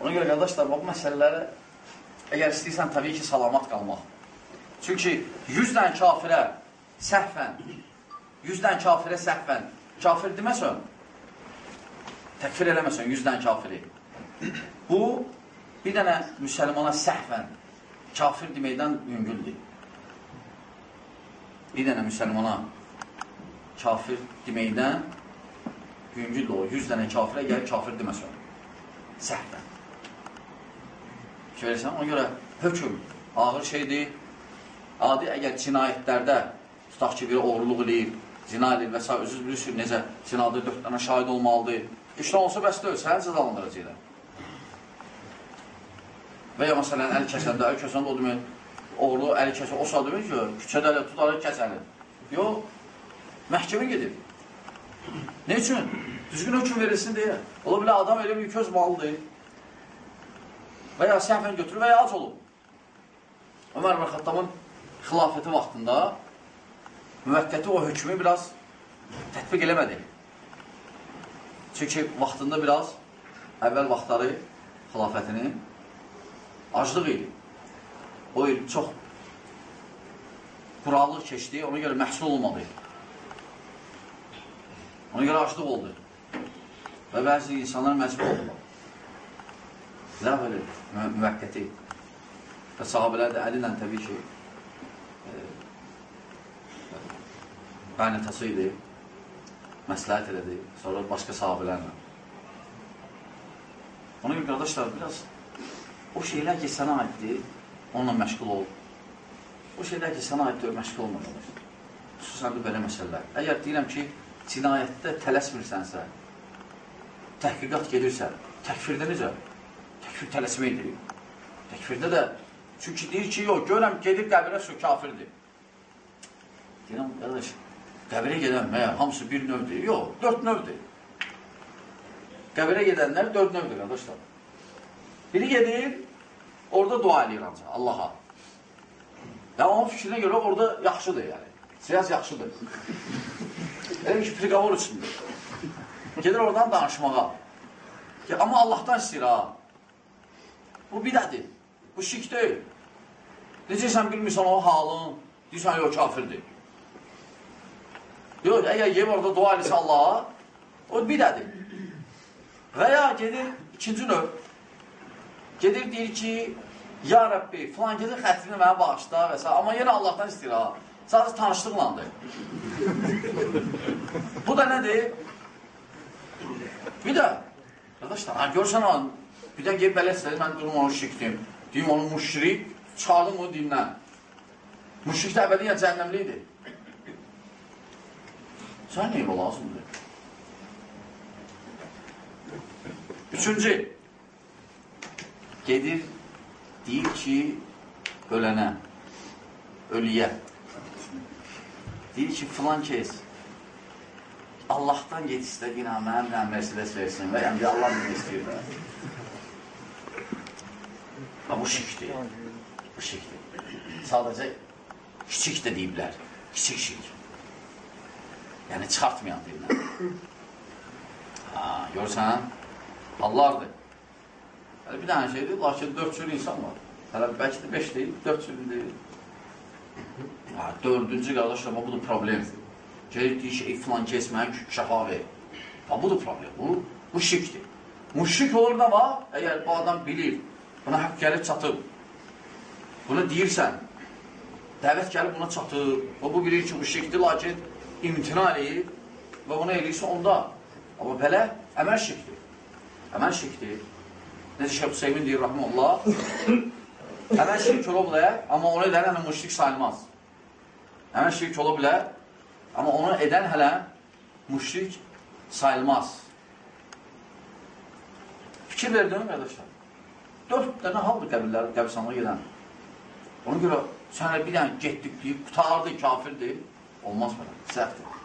Ona görə qardaşlar, bu məsələləri əgər istəyirsən təbii ki, salamat qalmaq. Çünki 100 dənə kafirə səhvən, 100 dənə kafirə səhvən, kafir deməsən, təkfir eləməsən 100 dənə kafiri. Bu, bir dənə müsəlmana səhvən, kafir deməkdən yüngüldür. Bir dənə müsəlmana kafir deməkdən yüngüldür o. 100 dənə kafirə gəlir, kafir deməsən. Səhvən. Verirsən, ona görə hökm ağır şeydir. Adi əgər cinayətlərdə tutaq ki, biri oğurluq eləyir, zina eləyir və s. özünüz bilirsiniz necə zinada dörd dənə şahid olmalıdır. İşte olsa bəs deyil, səni cəzalandıracaqlar. Və ya məsələn, əl kəsəndə, əl kəsəndə o demək, oğlu əli kəsə, o demək ki, küçədə ələ tutarıq, kəsəlir. Yox, məhkəmə gedib. Ne üçün? Düzgün hökm verilsin deyə. Ola bilər, adam elə bir köz malıdır. Və ya səhvən götürür və ya ac olub. Ömər və Xattamın xilafəti vaxtında müvəqqəti o hökmü biraz tətbiq eləmədi. Çünki vaxtında biraz əvvəl vaxtları xilafətinin aclıq idi. O il çox quraqlıq keçdi, ona görə məhsul olmadı. Ona görə aclıq oldu. Və bəzi insanlar məcbur oldular. Ləğv edir, müvəqqəti. Və sahabələr də əli ilə təbii ki, e, qaynatası idi, məsləhət elədi, sonra başqa sahabələrlə. Ona görə qardaşlar, biraz o şeylər ki, sənə aiddir, onunla məşğul ol. O şeylər ki, sənə aiddir, məşğul olma qardaşlar. Xüsusən də belə məsələlər. Əgər deyirəm ki, cinayətdə tələsmirsənsə, təhqiqat gedirsə, təkfirdə necə? Təkfir tələsməkdir. Təkfirdə də, çünki deyir ki, yox, görəm, gedir qəbirə su kafirdir. Deyirəm, qardaş, qəbirə gedən məyər, hamısı bir növdür. Yox, dörd növdür. Qəbirə gedənlər dörd növdür, qardaşlar. Biri gedir, orada dua edir ancaq, Allaha. Ya onun fikrinə görə orada yaxşıdır, yəni. Siyas yaxşıdır. Elə ki, priqavor üçündür. Gedir oradan danışmağa. Ki, amma Allahdan istəyir ha. Bu bidədir. Bu şirk deyil. Necə sən bilmirsən o halın, deyirsən, yox, kafirdir. Yox, əgər yem orada dua edirsə Allaha, o bidədir. Və ya gedir, ikinci növ, gedir, deyir ki, Ya Rəbbi, filan gedir xətrini mənə bağışla və s. Amma yenə Allahdan istəyir ha. Sadəcə tanışlıqlandır. Bu da nədir? Bir də, qardaşlar, görsən ha, bir də gelib belə istədi, mən durum onu şirkdim. Deyim onu müşrik, çıxardım o dindən. Müşrik də əbədiyyən cəhənnəmli idi. Sən neyim o lazımdır? Üçüncü, gedir, deyir ki, ölənə, ölüyə, deyir ki, filan kes, Allahdan get istə, günah mənim də Mercedes versin və yəni Allah bunu istəyir. Ha, bu şirkdir. Bu şirkdir. Sadəcə kiçik də deyiblər. Kiçik şirk. Yəni çıxartmayan deyirlər. Ha, görsən, Allahdır. Hələ bir dənə şeydir, lakin dörd sürü insan var. Hələ bəlkə də beş deyil, dörd sürü deyil. Ha, dördüncü qardaşlar, bu da problemdir. Gelir deyir ki, filan kes mənə şəfa ver. Ha, budur problem. Bu, bu şirkdir. Müşrik olur da var, əgər bu adam bilir, buna haqq gəlib çatıb, bunu deyirsən, dəvət gəlib buna çatıb, və bu bilir ki, bu şirkdir, lakin imtina eləyir və bunu eləyirsə onda. Amma belə əməl şirkdir. Əməl şirkdir. Necə Şeyh Hüseymin deyir, rahmanullah, əməl şirk ola bilər, amma onu edən həmin müşrik sayılmaz. Əməl şirk ola bilər, Amma onu edən hələ müşrik sayılmaz. Fikir verdin mi, qardaşlar? Dörd dənə haldır qəbirlər, qəbirsanlığa gedən. Ona görə sənə bir dənə getdik deyib, qutardı, kafirdir. Olmaz belə, səhvdir.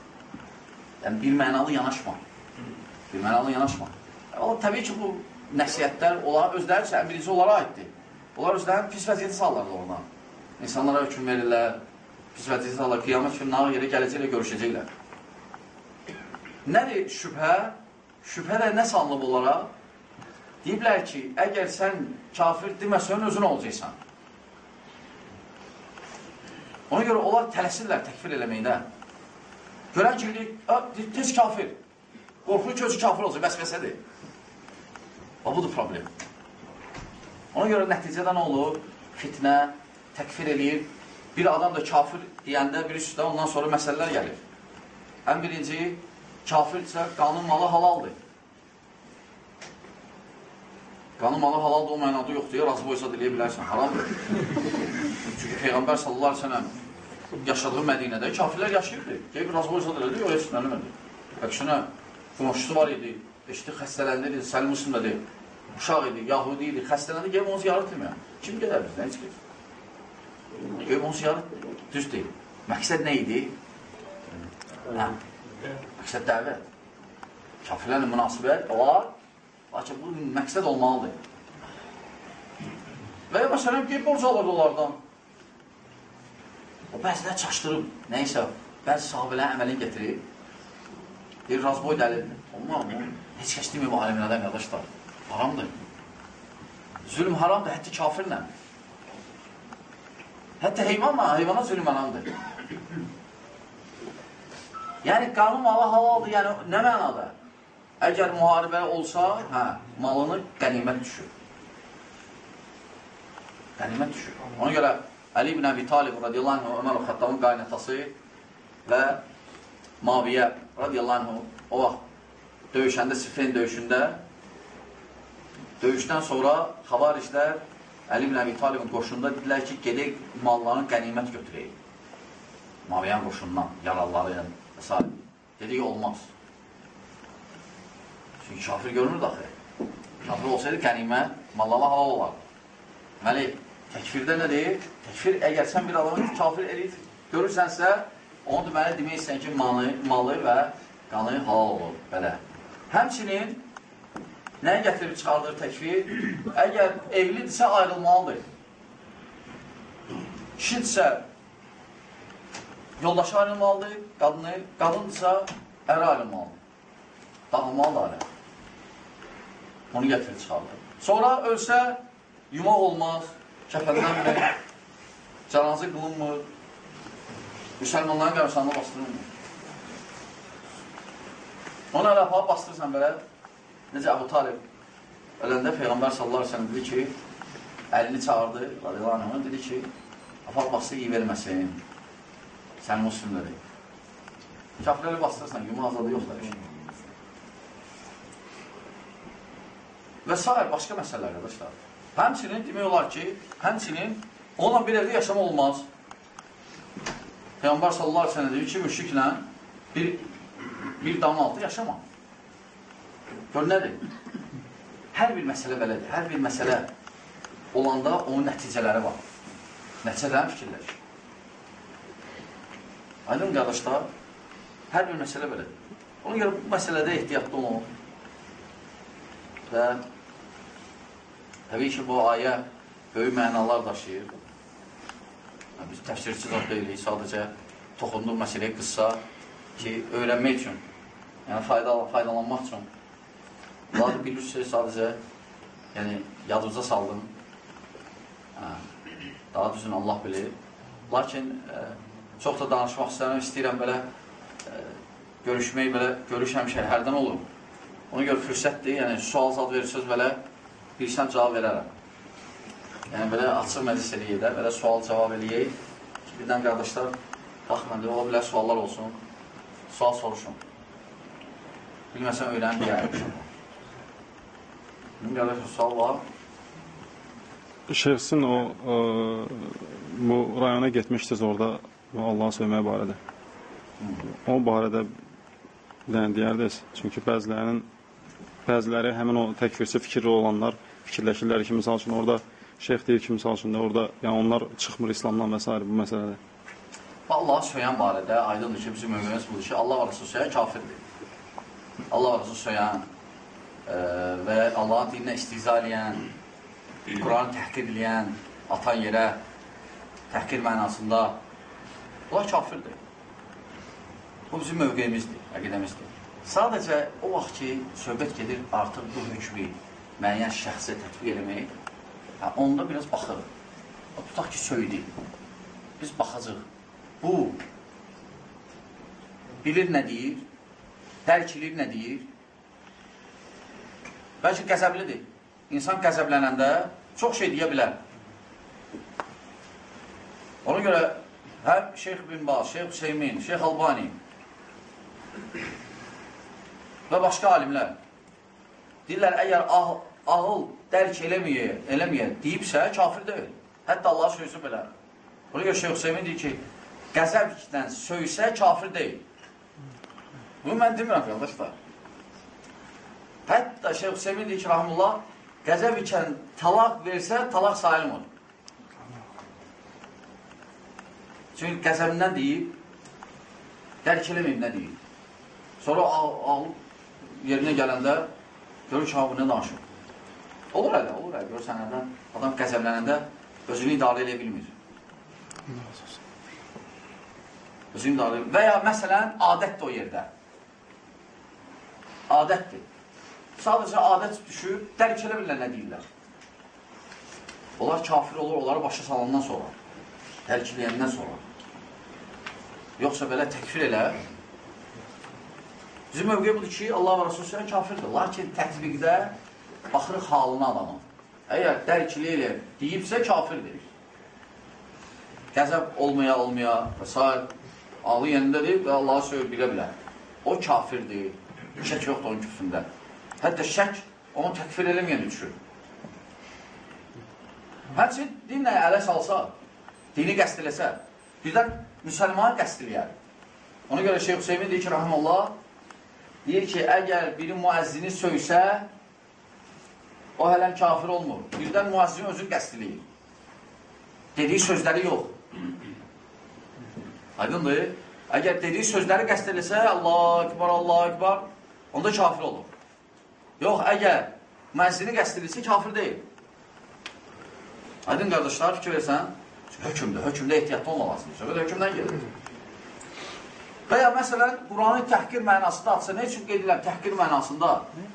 Yəni, bir mənalı yanaşma. Bir mənalı yanaşma. O, təbii ki, bu nəsiyyətlər onlara özləri üçün birinci onlara aiddir. Onlar özlərini pis vəziyyəti sallarlar ona. İnsanlara hökum verirlər, pis vəziyyəti Allah qiyamət günü nağı yerə gələcəklə görüşəcəklər. Nədir şübhə? Şübhə də nə salınıb onlara? Deyiblər ki, əgər sən kafir deməsən, özün olacaqsan. Ona görə onlar tələsirlər təkfir eləməkdə. Görən ki, deyir, tez kafir. Qorxur ki, özü kafir olacaq, vəsvəsədir. Və budur problem. Ona görə nəticədə nə olur? Fitnə, təkfir eləyir. Bir adam da kafir deyəndə bir üstə ondan sonra məsələlər gəlir. Ən birinci, kafirsə qanun malı halaldır. Qanun malı halaldır, o mənada yoxdur, ya razı boysa deyə bilərsən, haramdır. Çünki Peyğəmbər sallallahu aleyhi ve sellem yaşadığı Mədinədə kafirlər yaşayırdı. Gəlib razı boysa deyə yox, heç mənəmədi. Əksinə, qonşusu var idi, eşitdi xəstələndi idi, Səlim Müslim dedi, uşaq idi, Yahudi idi, xəstələndi, gəlib onu ziyarət etməyəm. Kim gedər bizdən, heç kim. Gəlib onu ziyarət düz deyil. Məqsəd nə idi? Hə, məqsəd dəvət. Kafirlərlə münasibət var, Lakin bu məqsəd olmalıdır. Və ya məsələn, ki, borc alırdı onlardan. O bəzilə çaşdırıb, nəysə, bəzi sahabələr əməlin gətirib. Bir razboy dəlildir. Olmaz mı? Heç kəs deməyib alimlərdən qardaşlar. Haramdır. Zülm haramdır, hətta kafirlə. Hətta heyvanla, heyvana zülm haramdır. yəni, qanun malı halaldır, yəni nə mənada? Əgər müharibə olsa, hə, malını qənimət düşür. Qənimət düşür. Ona görə Əli ibn Əbi Talib radiyallahu anh, Ömər Xəttabın qaynatası və Maviyə radiyallahu anh o vaxt döyüşəndə, Sifin döyüşündə döyüşdən sonra xavarişlər Əli ibn Əbi Talibin qoşunda dedilər ki, gedək mallarını qənimət götürəyik. Maviyən qoşundan, yaralıları və s. Dedik, olmaz. Çünki kafir görünür daxı. Kafir olsaydı qənimət, mallala halal olar. Deməli, təkfirdə nə deyir? Təkfir, əgər sən bir adamı kafir eləyir, görürsənsə, onu deməli deməksən ki, malı, malı və qanı halal olur. Belə. Həmçinin nəyə gətirib çıxardır təkfir? Əgər evlidirsə, ayrılmalıdır. Kişidirsə, yoldaşı ayrılmalıdır, qadını, qadındırsa, ərə ayrılmalıdır. Dağılmalıdır ayrı. Onu gətirir çıxardır. Sonra ölsə, yumaq olmaz, kəfənlənmir, cənazı qılınmır, müsəlmanların qəbristanına bastırılmır. Onu ələ aparıb bastırırsan belə, necə Əbu Talib öləndə Peyğəmbər sallallahu aleyhi ve dedi ki, əlini çağırdı, radiyallahu anh, dedi ki, aparıb bastır, iyi verməsin, sən muslim dedi. Kafirləri bastırırsan, yumaq azadı yoxdur. Və s. başqa məsələlər, qardaşlar. Həmçinin demək olar ki, həmçinin onunla bir evdə yaşam olmaz. Peyğəmbər sallallahu aleyhi ve sellem deyir ki, müşriklə bir, bir damın altı yaşama. Gör nədir? Hər bir məsələ belədir. Hər bir məsələ olanda onun nəticələri var. Nəticələrin fikirlər. Aydın qardaşlar, hər bir məsələ belədir. Ona görə bu məsələdə ehtiyatlı olun. Və Təbii ki, bu ayə böyük mənalar daşıyır. Biz təfsirçi zat deyilik, sadəcə toxunduğu məsələyə qıssa ki, öyrənmək üçün, yəni faydalan, faydalanmaq üçün. Bunları bilirsiniz, sadəcə yəni, yadınıza saldım. Hə, daha düzün Allah bilir. Lakin ə, e, çox da danışmaq istəyirəm, istəyirəm belə ə, e, görüşmək, belə görüş həmişə hərdən olur. Ona görə fürsətdir, yəni sual zad verirsiniz belə bilsən cavab verərəm. Yəni, belə açıq məclis eləyək də, belə sual-cavab eləyək ki, birdən qardaşlar, baxmən, ola bilər suallar olsun, sual soruşun. Bilməsən, öyrənib deyərmişim. Bilmə qardaşlar, sual var. Şeyxsin o, ə, bu rayona getmişdiniz orada Allahı söymək barədə. O barədə yəni deyərdiniz. Çünki bəzilərinin bəziləri həmin o təkfirçi fikirli olanlar fikirləşirlər ki, misal üçün orada şeyx deyir ki, misal üçün də orada yəni onlar çıxmır İslamdan və s. bu məsələdə. Allah söyən barədə aydındır ki, bizim mövqeyimiz budur ki, Allah Rasul söyən kafirdir. Allah Rasul söyən e, və Allahın dininə istihza eləyən, Quranı təhqir eləyən, atan yerə təhqir mənasında bunlar kafirdir. Bu bizim mövqeyimizdir, əqidəmizdir. Sadəcə o vaxt ki, söhbət gedir artıq bu hökmü müəyyən şəxsə tətbiq eləmək, hə, onda biraz baxırıq. Tutaq ki, söydü. Biz baxacaq. Bu bilir nə deyir, dərk edir nə deyir. Bəlkə qəzəblidir. İnsan qəzəblənəndə çox şey deyə bilər. Ona görə həm Şeyx bin Baz, Şeyx Hüseymin, Şeyx Albani və başqa alimlər deyirlər, əgər ağ, ağıl dərk eləməyə, eləməyə deyibsə, kafir deyil. Hətta Allah söysün belə. Ona görə Şeyx Hüseymin deyir ki, qəzəblə söysə, kafir deyil. Bunu mən demirəm, qardaşlar. Hətta Şeyx Hüseymin deyir ki, rahmullah, qəzəb ikən talaq versə, talaq olur. Çünki qəzəbindən deyib, dərk eləməyib nə deyib. Sonra ağıl yerinə gələndə görür ki, ha, bu nə danışır. Olur ələ, olur ələ. Görürsən, ələ, adam qəzəblənəndə özünü idarə edə bilmir. Özünü idarə edə Və ya məsələn, adətdir o yerdə. Adətdir. Sadəcə adət düşür, dərk elə bilirlər nə deyirlər. Onlar kafir olur, onları başa salandan sonra. Dərk eləyəndən sonra. Yoxsa belə təkfir elə. Bizim mövqe budur ki, Allah və Rasul səhər kafirdir. Lakin tətbiqdə baxırıq halına adamın. Əgər dərkili ilə deyibsə kafirdir. Qəzəb olmaya olmaya və s. Alı yerindədir və Allah'a söyür bilə bilər. O kafirdir. Şək yoxdur onun küfründə. Hətta şək onu təkfir eləməyən düşür. Həmçin dinlə ələ salsa, dini qəst eləsə, birdən müsəlmanı qəst eləyər. Ona görə Şeyh Hüseymin deyir ki, rahmanallah, deyir ki, əgər biri müəzzini söysə, o hələm kafir olmur. Birdən müəzzin özünü qəst eləyir. Dediyi sözləri yox. Aydındır. Əgər dediyi sözləri qəst eləsə, Allah ekbar, Allah ekbar, onda kafir olur. Yox, əgər müəzzini qəst eləyirsə, kafir deyil. Aydın qardaşlar, fikir versən, hökmdür, hökmdə ehtiyatlı olmaq lazımdır. Söhbət hökmdən gedir. Və ya məsələn, Quranı təhqir mənasında atsa, nə üçün qeyd edirəm təhqir mənasında?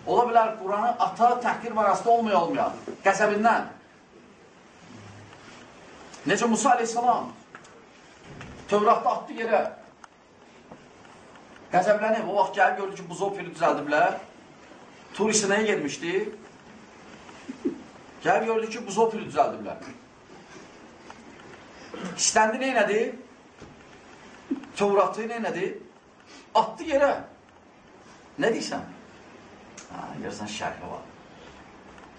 Ola bilər Quranı ata təhqir mənasında olmaya olmaya, qəzəbindən. Necə Musa aleyhissalam Tövratda atdı yerə. Qəzəblənib, o vaxt gəlib gördü ki, buzov fili düzəldiblər. Tur isinəyə gelmişdi. Gəlib gördü ki, buzov fili düzəldiblər. İstəndi neynədi? Tövratı neynədi? Atdı yerə. Nə deyirsən? Ha, görsən şərhi var.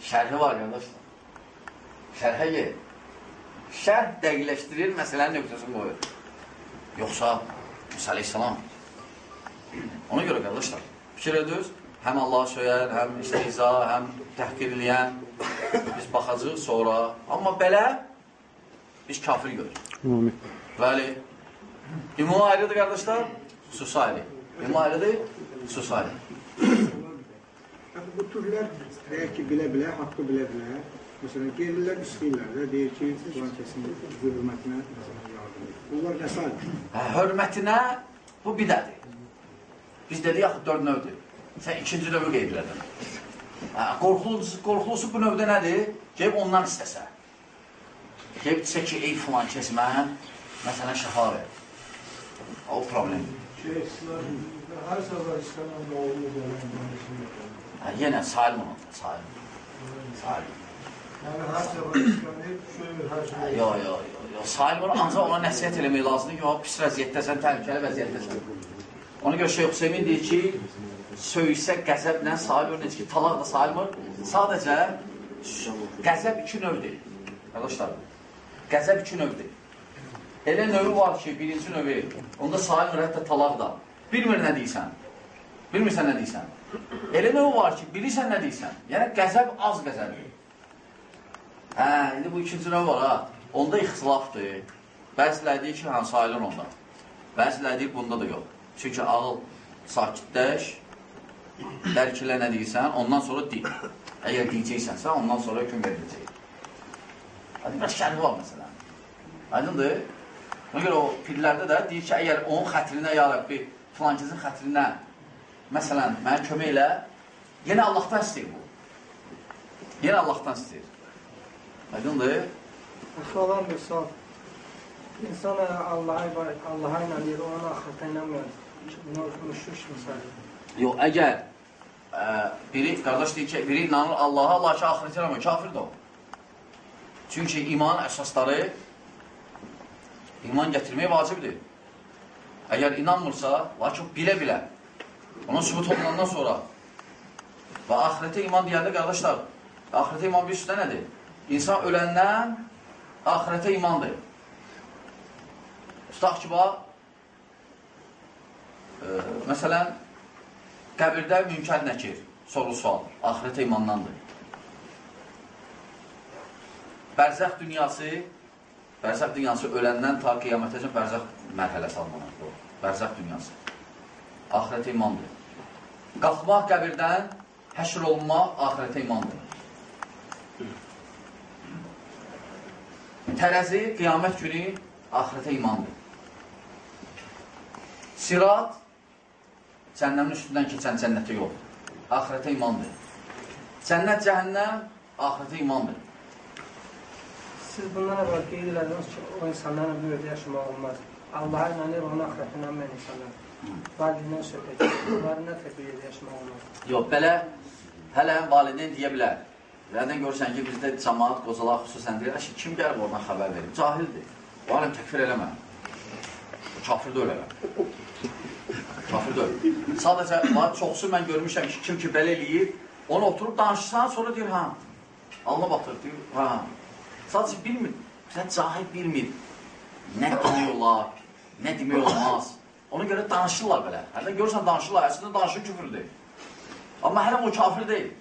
Şərhi var, qardaşlar. Şərhə gel. Şərh dəqiqləşdirir, məsələnin nöqtəsini qoyur. Yoxsa Musa aleyhissalam. Ona görə, qardaşlar, fikir ediyoruz. Həm Allah söyər, həm işte iza, həm təhqir eləyən. Biz baxacaq sonra. Amma belə biz kafir görürük. Bəli. Ümumi ayrıdır qardaşlar, xüsusi ayrı. Ümumi ayrıdır, xüsusi ayrı. Bu türlər deyək ki, bilə-bilə, haqqı bilə-bilə, məsələn, qeyrillər istəyirlər də, deyir ki, filan kəsin hürmətinə məsələn, yardım edir. Bunlar nə sayılır? Hə, hörmətinə bu bidədir. Biz dedik axı dörd növdür. Sən ikinci növü qeyd elədin. Hə, qorxulusu, qorxulusu bu növdə nədir? Gəlib ondan istəsə. Gəlib desə ki, ey filan kəs mən, məsələn, şəfa ver. O problemdir. her sefer İslam'ın oğlu olan Hə, yenə salim olacaq, salim. Salim. Yani her sefer İslam hep şöyle her Hə, şey. Yo, yo, yo, yo. Salim olur, ancaq ona nəsiyyət eləmək lazımdır ki, o pis vəziyyətdəsən, təhlükəli vəziyyətdəsən. Ona görə Şeyh Hüseymin deyir ki, söysə qəzəblə salim olur, ki, talaq da salim olur. Sadəcə qəzəb iki növdür. Arkadaşlar, qəzəb iki növdür. Elə növü var ki, birinci növü, onda olur, hətta talaq da. Bilmir nə deyirsən. Bilmirsən nə deyirsən. Elə növü var ki, bilirsən nə deyirsən. Yəni qəzəb az qəzəbdir. Hə, indi bu ikinci növ var ha. Onda ixtilafdır. Bəziləri deyir ki, hə, sayılır onda. Bəziləri deyir, bunda da yox. Çünki ağıl sakitləş, dərkilə nə deyirsən, ondan sonra deyil. Əgər deyəcəksənsə, ondan sonra hökum veriləcək. Hadi, biraz şərhi var məsələn. Aydındır? Ona görə o pirlərdə də deyir ki, əgər onun xətrinə, ya Rəbbi, filankəsin xətrinə, məsələn, mənə kömək elə, yenə Allahdan istəyir bu. Yenə Allahdan istəyir. Aydındır? Axı olan bir sual. İnsan Allah'a ibadet, Allah'a inanır, onun ahirete inanmıyor. Bunu müşrik misal. Yox, əgər ə, biri, qardaş deyir ki, biri inanır Allaha, lakin ahirətə inanmır, kafirdir o. Çünki imanın əsasları iman gətirmək vacibdir. Əgər inanmırsa, lakin bilə-bilə, ona sübut olunandan sonra və ahirətə iman deyəndə, qardaşlar, ahirətə iman bir üstə nədir? İnsan öləndən ahirətə imandır. Tutaq ki, bax, ə, məsələn, qəbirdə münkər nəkir, soru sual, ahirətə imandandır. Bərzəx dünyası, bərzəx dünyası öləndən ta qiyamətə üçün bərzəx mərhələsi almanır. Bərzəx dünyası. Ahirətə imandır. Qalxmaq qəbirdən, həşr olunmaq ahirətə imandır. Tərəzi qiyamət günü ahirətə imandır. Sirat cənnəmin üstündən keçən cənnətə yol. Ahirətə imandır. Cənnət, cəhənnəm ahirətə imandır. Siz bundan əvvəl qeyd elədiniz ki, o insanlarla bir yerdə yaşamaq olmaz. Allah'a inanır, onun ahirete inanmayan insanlar. Validindən söhbət edir. Onların nə bir yerdə yaşamaq olmaz. Yox, belə hələ valideyn deyə bilər. Nədən görürsən ki, bizdə cəmaat, qocalar xüsusən deyir, ki, kim gəlib oradan xəbər verir? Cahildir. O aləm təkfir eləmə. Kafir deyil elə. Kafir deyil. Sadəcə, var, çoxsu mən görmüşəm ki, kim ki belə eləyir, onu oturub danışsan, sonra deyir, ha, alnı batır, deyir, ha. Sadəcə bilmir, sən cahil bilmir. Nə demək olar, nə demək olmaz. Ona görə danışırlar belə. Hələ görürsən danışırlar, əslində danışır küfürdür. Amma hələ o kafir deyil.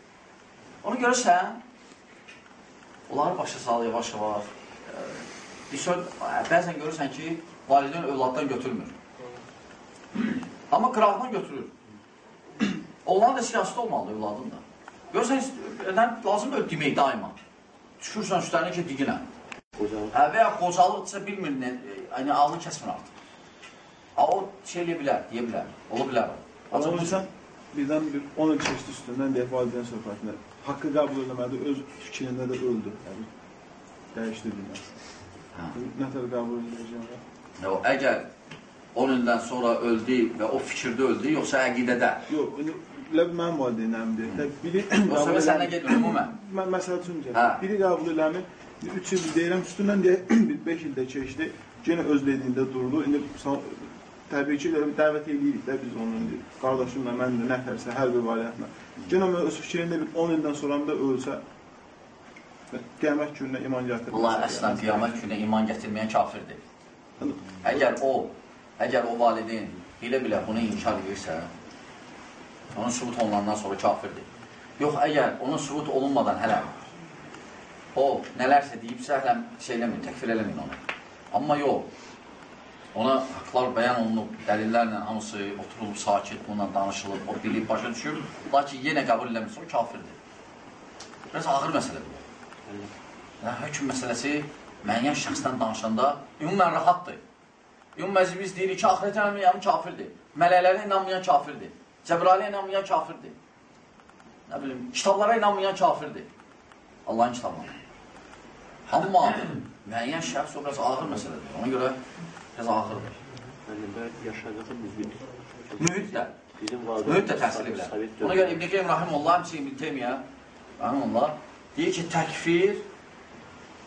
Ona görə sən onları başa sal yavaş-yavaş. Söz, bəzən görürsən ki, valideyn övladdan götürmür. Amma qıraqdan götürür. Oğlan da siyasət olmalı övladın da. Görürsən, lazım öl demək daima. Düşürsən üstlərinə ki, diginə. Hə, və ya qocalıqsa bilmir, nə, yəni ağlı kəsmir artıq. Ha, o şey eləyə bilər, deyə bilər, ola bilər. Amma insan birdən bir 10 il keçdi üstündən deyək valideyn söhbətində. Haqqı qəbul etmədi, öz fikrində də öldü. Yəni, dəyişdi dünyası. Hə. Nə tər qəbul edəcəyəm? Yox, əgər 10 ildən sonra öldü və o fikirdə öldü, yoxsa əqidədə. Yox, bil mənim valideynlərim deyək də, biri səndən eləmir. gedir ümumən. Mən məsəl üçün deyirəm. Biri qəbul eləmir. 3 il deyirəm üstündən deyək bir 5 ildə keçdi. Yenə öz dediyində durdu. İndi təbii ki, dəvət eləyirik də biz onun qardaşımla, mən də nətərsə hər bir variantla. Yenə mən öz fikrində bir 10 ildən sonra da ölsə qiyamət gününə iman gətirməsə. Vallahi əslən qiyamət günə iman gətirməyən kafirdir. Əgər o, əgər o valideyn bilə-bilə bunu inkar edirsə, onun sübut olunandan sonra kafirdir. Yox, əgər onun sübut olunmadan hələ o nələrsə deyibsə, hələ şey eləməyin, təkfir eləməyin onu. Amma yox, ona haqlar bəyan olunub, dəlillərlə hamısı oturulub sakit, bununla danışılıb, o bilib, başa düşür, lakin yenə qəbul eləmirsə, o kafirdir. Biraz ağır məsələdir. Yəni, hökm məsələsi müəyyən şəxsdən danışanda ümumən rahatdır. Ümumən biz deyirik ki, axirətə inanmayan kafirdir. Mələklərə inanmayan kafirdir. Cəbrailə inanmayan kafirdir. Nə bilim, kitablara inanmayan kafirdir. Allahın kitabına. Amma müəyyən şəxs o biraz ağır məsələdir. Ona görə biraz ağırdır. Məndə yaşadığım mühit Mühit də. Mühit də təsir bilər. Ona görə İbn-i Qeym Rahimullah, həmçinin İbn-i Teymiyyə, Rahimullah, deyir ki, təkfir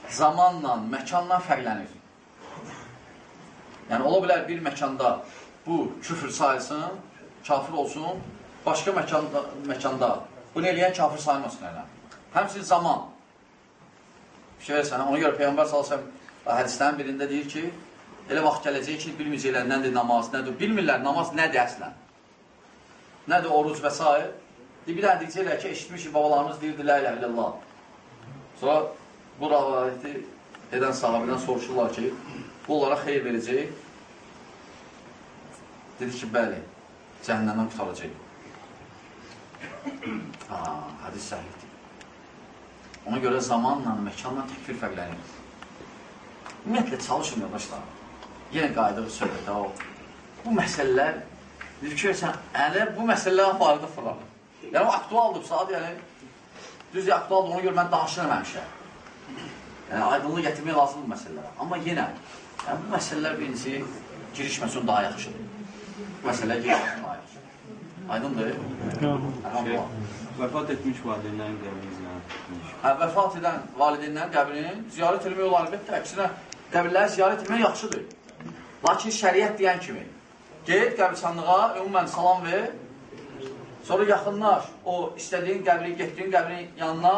zamanla, məkanla fərqlənir. Yəni, ola bilər bir məkanda bu küfür sayılsın, kafir olsun, başqa məkanda, məkanda bunu eləyən kafir sayılmasın elə. Həmçinin zaman. Bir şey versən, ona görə Peyğəmbər salsam hədislərin birində deyir ki, elə vaxt gələcək ki, bilməyəcəklər nədir namaz, nədir, bilmirlər namaz nədir əslən. Nədir oruc və s. Bir dənə deyəcəklər ki, eşitmişik, babalarımız deyirdi, la ilə illallah. Sonra bu rəvayəti edən sahabədən soruşurlar ki, bu onlara xeyir verəcək. Dedi ki, bəli, cəhənnəmdən qutaracaq. Ha, hədis səhihdir. Ona görə zamanla, məkanla təkfir fərqlənir. Ümumiyyətlə, çalışın yoldaşlar. Yenə qayıdıq söhbətə o. Bu məsələlər, fikirsən, ələ bu məsələlər apardı fırar. Yəni, o aktualdır, saat yəni, düz aktualdır, ona görə mən danışıram həmişə. Yəni, aydınlıq gətirmək lazımdır məsələlərə. Amma yenə, yəni, bu məsələlər birincisi girişməsin daha yaxşıdır. Bu məsələyə girişməsin. Aydındır? Vəfat etmiş valideynlərin qəbrini ziyarət etmiş. Hə, vəfat edən valideynlərin qəbrini ziyarət etmək olar əlbəttə. Əksinə, qəbirləri ziyarət etmək yaxşıdır. Lakin şəriət deyən kimi, get qəbirstanlığa, ümumən salam ver, sonra yaxınlaş, o istədiyin qəbri, getdiyin qəbrin yanına,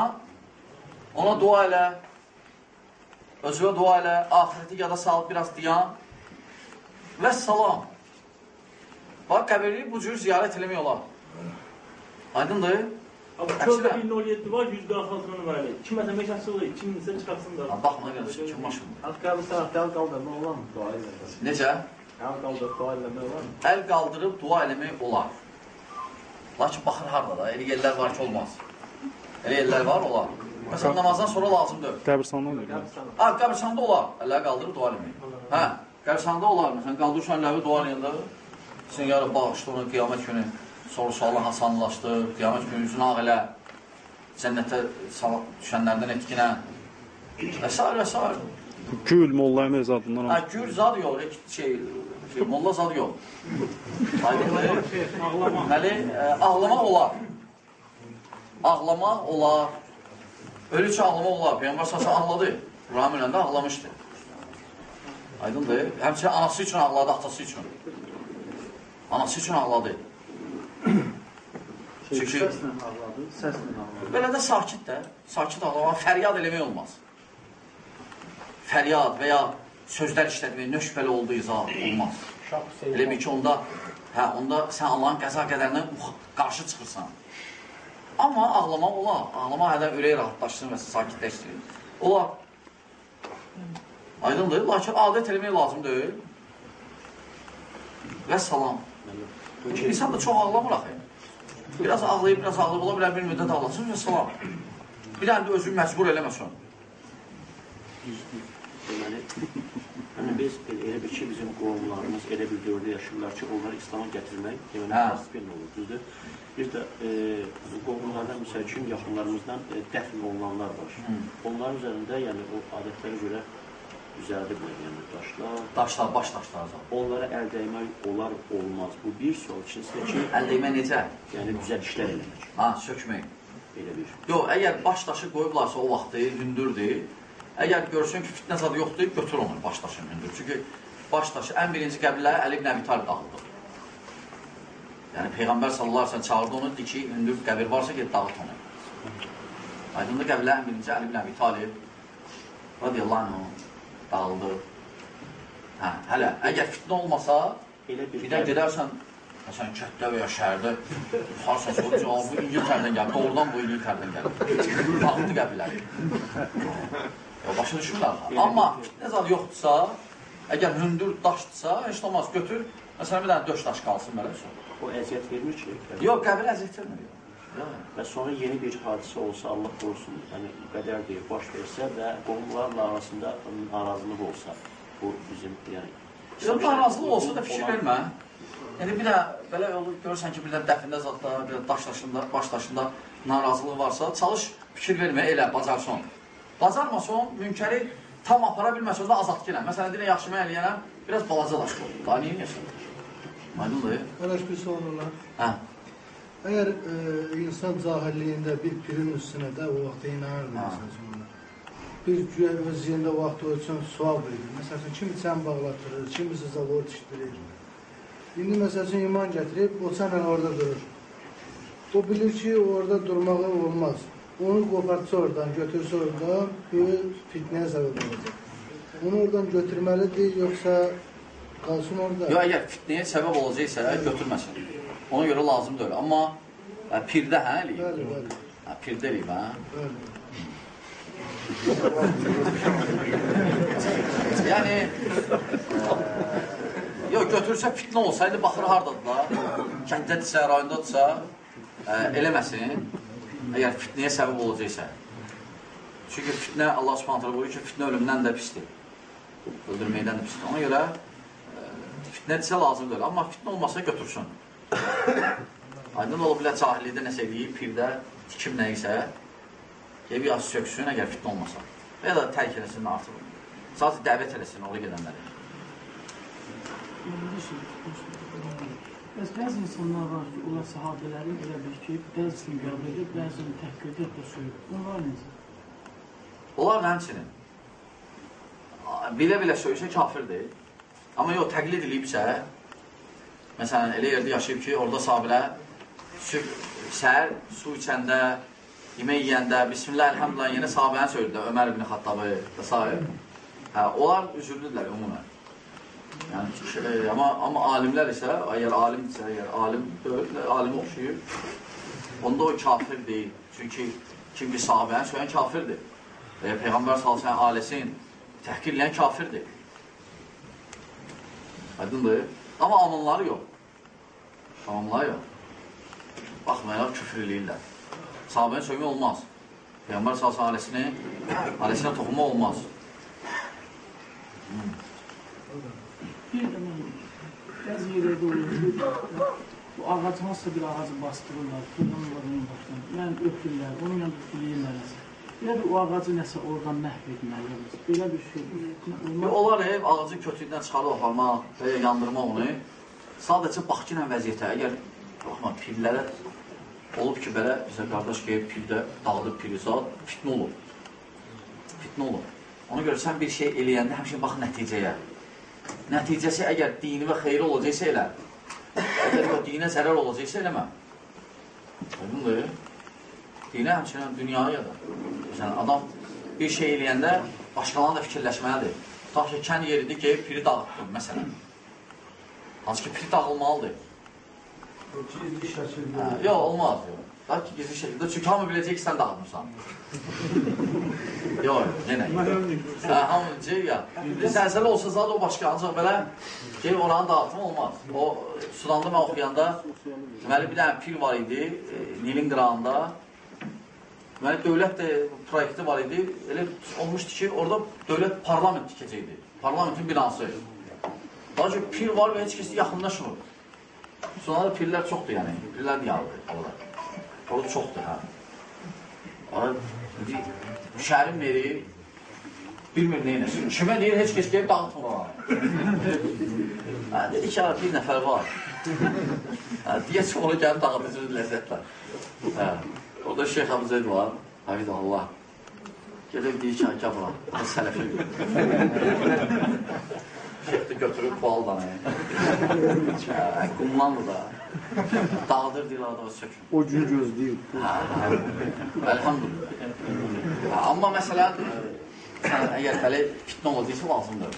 ona dua elə, özünə dua elə, ahirəti yada salıb biraz diyan və salam. Bax, qəbiri bu cür ziyarət eləmək olar. Aydındır? Şöyle bir noliyeti var, yüzde altına var. Kim mesela meşe sığıyor, kim ise çıkarsın da. Baxma, qardaşım, kim maşındır? Azqalı saatdə əl qaldırma olar mı? Dua ilə. Necə? Əl qaldırıb dua eləmək olar mı? əl qaldırıb dua eləmək olar. Lakin baxır harada da, elə yerlər var ki, olmaz. Elə yerlər var, olar. Məsələn, namazdan sonra lazımdır. Qəbirstanda olur. yəni. Ha, qəbirstanda olar, əlləri qaldırıb dua eləmək. Hə, qəbirstanda olar. Məsələn, qaldırırsan əlləri dua eləyəndə, sən yarı bağışla onu qiyamət günü, soru sualı hasanlaşdı, qiyamət günü üzünü ağ elə, cənnətə düşənlərdən etkinə, və s. və s. Gül mollayın öz adından olur. gül zad yox, şey, şey, molla zad yox. Aydındır. Deməli, ağlamaq olar. Ağlamaq olar. Ölü üçün ağlamaq olar. Peyğəmbər səsə ağladı. Rahim öləndə ağlamışdı. Aydındır. Həmçinin anası üçün ağladı, atası üçün. Anası üçün ağladı. Çünki Səslə ağladı, səslə ağladı. belə də sakit də, sakit ağlamaq, fəryad eləmək olmaz. Fəryad və ya sözlər işlətmək, nöşbəli olduğu izah olmaz. Elə bil ki, onda, hə, onda sən Allahın qəza qədərinə qarşı çıxırsan. Amma ağlamaq olar. Ağlamaq hələ ürək rahatlaşsın və sakitləşsin. Olar. Aydındır. Lakin adət eləmək lazım deyil. Və salam. İnsan da çox ağlamır axı. Biraz ağlayıb, biraz ağlayıb, ola bilər bir müddət ağlasın və salam. Bir dənə də özünü məcbur eləməsin. Deməli, yəni biz elə bir ki, bizim qohumlarımız elə bir dövrdə yaşayırlar ki, onları İslam'a gətirmək deməli Hə. tasbih olur, düzdür? Bir də e, bu qohumlardan misal üçün yaxınlarımızdan e, dəfn olunanlar var. Onların üzərində, yəni o adətlərə görə düzəldiblər, yəni daşlar. Daşlar, baş daşlar. Onlara əl dəymək olar, olmaz. Bu bir sual. İkincisi ki, Əl dəymə necə? yəni düzəlişlər eləmək. Ha, sökmək. Belə bir. Yox, əgər baş daşı qoyublarsa o vaxtı hündürdür. Əgər görsün ki, fitnə zadı yoxdur, götür onu baş daşını hündür. Çünki baş daşı ən birinci qəbirləri Əli ibn Əbi Talib dağıldı. Yəni Peyğəmbər sallallahu əleyhi və səlləm çağırdı onu, de ki, hündür qəbir varsa get dağıt onu. Aydındır qəbirlər ən birinci Əli ibn Əbi Talib radiyallahu anh dağıldı. Hə, hələ əgər fitnə olmasa, Elə bir də gedərsən, məsələn, kətdə və ya şəhərdə harsa soruşur, "Aa, bu İngiltərədən gəldi, doğrudan bu İngiltərədən gəldi." Bağlı qəbiləri. Ya başa düşürlər. Amma fitnə zad yoxdursa, əgər hündür daşdırsa, heç olmaz götür. Məsələn, bir dənə döş daş qalsın belə o əziyyət vermir ki. Yox, qəbir əziyyət vermir. Yox. Və sonra yeni bir hadisə olsa, Allah qorusun, yəni qədər deyil, baş versə və qohumlarla arasında narazılıq olsa, bu bizim yəni Yox, narazılıq olsa da fikir vermə. Yəni bir də belə olur, görürsən ki, bir də dəfində zadda, bir də daş daşında, baş daşında narazılıq varsa, çalış fikir vermə, elə bacarsan. Bacarmasan, münkəri tam apara bilməsən də azad gələn. Məsələn, deyirəm, yaxşı mən eləyənəm, biraz balaca daş qoy. Daha niyə eləyəsən? Aydındır? Arkadaş bir sorun var. Hə. Eğer e, insan cahilliğinde bir pirin üstüne de o vakti inanırdı Ha. mesela sonra. Bir güya özlüğünde vakti için sual verir. Mesela kim sen bağlatırır, kimisi zavod iştirir. İndi mesela üçün iman getirip o seninle orada durur. O bilir ki orada durmağı olmaz. Onu kopartsa oradan, götürse oradan bir fitneye sebep olacak. Onu oradan götürmelidir yoksa kalsın orada. Yox, əgər fitnəyə səbəb olacaqsa, götürməsin. Ona görə lazım deyil. Amma ə, pirdə hə eləyib. Bəli, bəli, Hə, pirdə eləyib, hə. bəli. Yəni e, yox götürsə fitnə olsaydı baxır hardadır da. Kənddədirsə, rayondadırsa e, eləməsin. Əgər fitnəyə səbəb olacaqsa. Çünki fitnə Allah Subhanahu taala buyurur ki, fitnə ölümdən də pisdir. Öldürməkdən də pisdir. Ona görə e, fitnədirsə lazım deyil. Amma fitnə olmasa götürsün. Aydın ola bilər cahillikdə nəsə eləyib, pirdə tikim nə isə. Evi biraz söksün, əgər fitnə olmasa. Və ya da tərk eləsin artıq. Sadəcə dəvət eləsin oraya gedənləri. Bəs bəzi insanlar var ki, onlar sahabələrin elə bir ki, bəzisini qəbul edib, bəzisini təhqir edib də söyür. Onlar necə? Onlar həmçinin bilə-bilə söysə kafirdir. Amma yox, təqlid edilibsə, məsələn, elə yerdə yaşayıb ki, orada sahabilə səhər su içəndə, yemək yeyəndə, bismillah, elhamdülillah, yenə sahabəni söylüdü, Ömər ibn Xattabı və s. Hə, onlar üzürlüdürlər ümumən. Yəni, e, amma, amma alimlər isə, əgər alimdirsə, əgər alim, alimə oxşuyur, onda o kafir deyil. Çünki kim ki sahabəni söyləyən kafirdir. Və Peyğəmbər sallallahu ailəsin təhqir edən kafirdir. Aydındır? Amma amınları yox. Amınları yox. Baxmayaraq küfür eləyirlər. Sahabəni söymək olmaz. Peyğəmbər sallallahu ailəsini, ailəsinə toxunma olmaz. Bir bəzi yerlərdə olur bu ağac hansısa bir ağacı bastırırlar, fırlanırlar onun başına, yəni öpürlər, onu yəni tutuluyurlar nəsə. Ya da o ağacı nəsə oradan məhv etməliyiz. Belə bir şey olmaz. Onlar ev ağacı kötüyündən çıxarıb aparmaq və ya yandırmaq onu sadəcə baxki ilə vəziyyətə, əgər baxma, pillərə olub ki, belə bizə qardaş gəlib pildə dağıdıb pili zat, fitnə olur. Fitnə olur. Ona görə sən bir şey eləyəndə həmişə bax nəticəyə. Nəticəsi əgər dini və xeyri olacaqsa elə. Əgər o dinə zərər olacaqsa eləmə. Aydındır? Dinə həmçinin dünyaya da. Yəni, adam bir şey eləyəndə başqalarına da fikirləşməlidir. Tutaq ki, kən yeridir, gəlib piri dağıtdım, məsələn. Hansı ki, piri dağılmalıdır. Gizli şəkildə. Hə, yox, olmaz. Daha ki, gizli şəkildə. Çünki hamı biləcək ki, sən dağıtmısan. yox, yenə. Hə, hamı biləcək ya. Bir səlsələ olsa zaten o başqa, ancaq belə gəlib oranı dağıtma olmaz. O, Sudanda mən oxuyanda, deməli, bir dənə pir var idi, e, Nilin qırağında. Deməli, dövlət də proyekti var idi. Elə olmuşdu ki, orada dövlət parlament tikəcəkdi. Parlamentin binası. Daha ki, pir var və heç kəs yaxınlaşmır. Sonra da pirlər çoxdur, yəni. Pirlər yağdır orada. Orada çoxdur, hə. Orada, şəhərin meri bilmir neynəsin. Kimə deyir, heç kəs gəlib dağıtmır ona. hə, dedi ki, bir nəfər var. hə, deyəsə ona gəlib dağıtıcı ləzzətlər. Hə. Orada Şeyx Əbuzeyd var, Hafiz Allah. Gedib deyir ki, gəl bura, bu sələfi. Şeyx də götürüb bal danayı. hə, qumlandı da. Dağıdır deyirlər, adamı sökür. O gün gözləyir. Elhamdülillah. Amma məsələn, sən əgər belə fitnə olacaqsa lazımdır.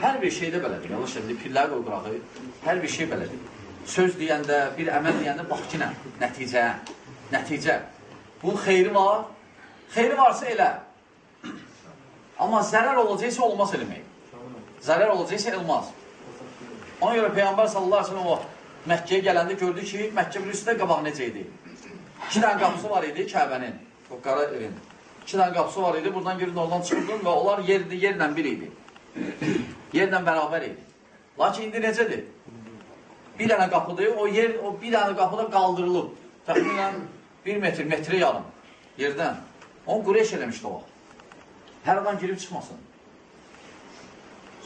Hər bir şeydə belədir. Yanlış şimdi pillər qoyqırağı, hər bir şey belədir. Söz deyəndə, bir əməl deyəndə bax ki, nə? Nəticə, nəticə. Bunun xeyri var, xeyri varsa elə. Amma zərər olacaqsa olmaz eləmək. Zərər olacaqsa olmaz. Ona görə Peyğəmbər sallallahu əleyhi və səlləm o Məkkəyə gələndə gördü ki, Məkkə bilirsiniz də qabaq necə idi? İki dənə qapısı var idi Kəbənin, o qara evin. İki dənə qapısı var idi, buradan girdin, oradan çıxırdın və onlar yerdi, yerlə bir idi. Yerlə bərabər idi. Lakin indi necədir? Bir dənə qapıdır, o yer, o bir dənə qapıda qaldırılıb. Təxminən bir metr, metrə yarım yerdən. Onu qureş eləmişdi o vaxt. Hər adam girib çıxmasın.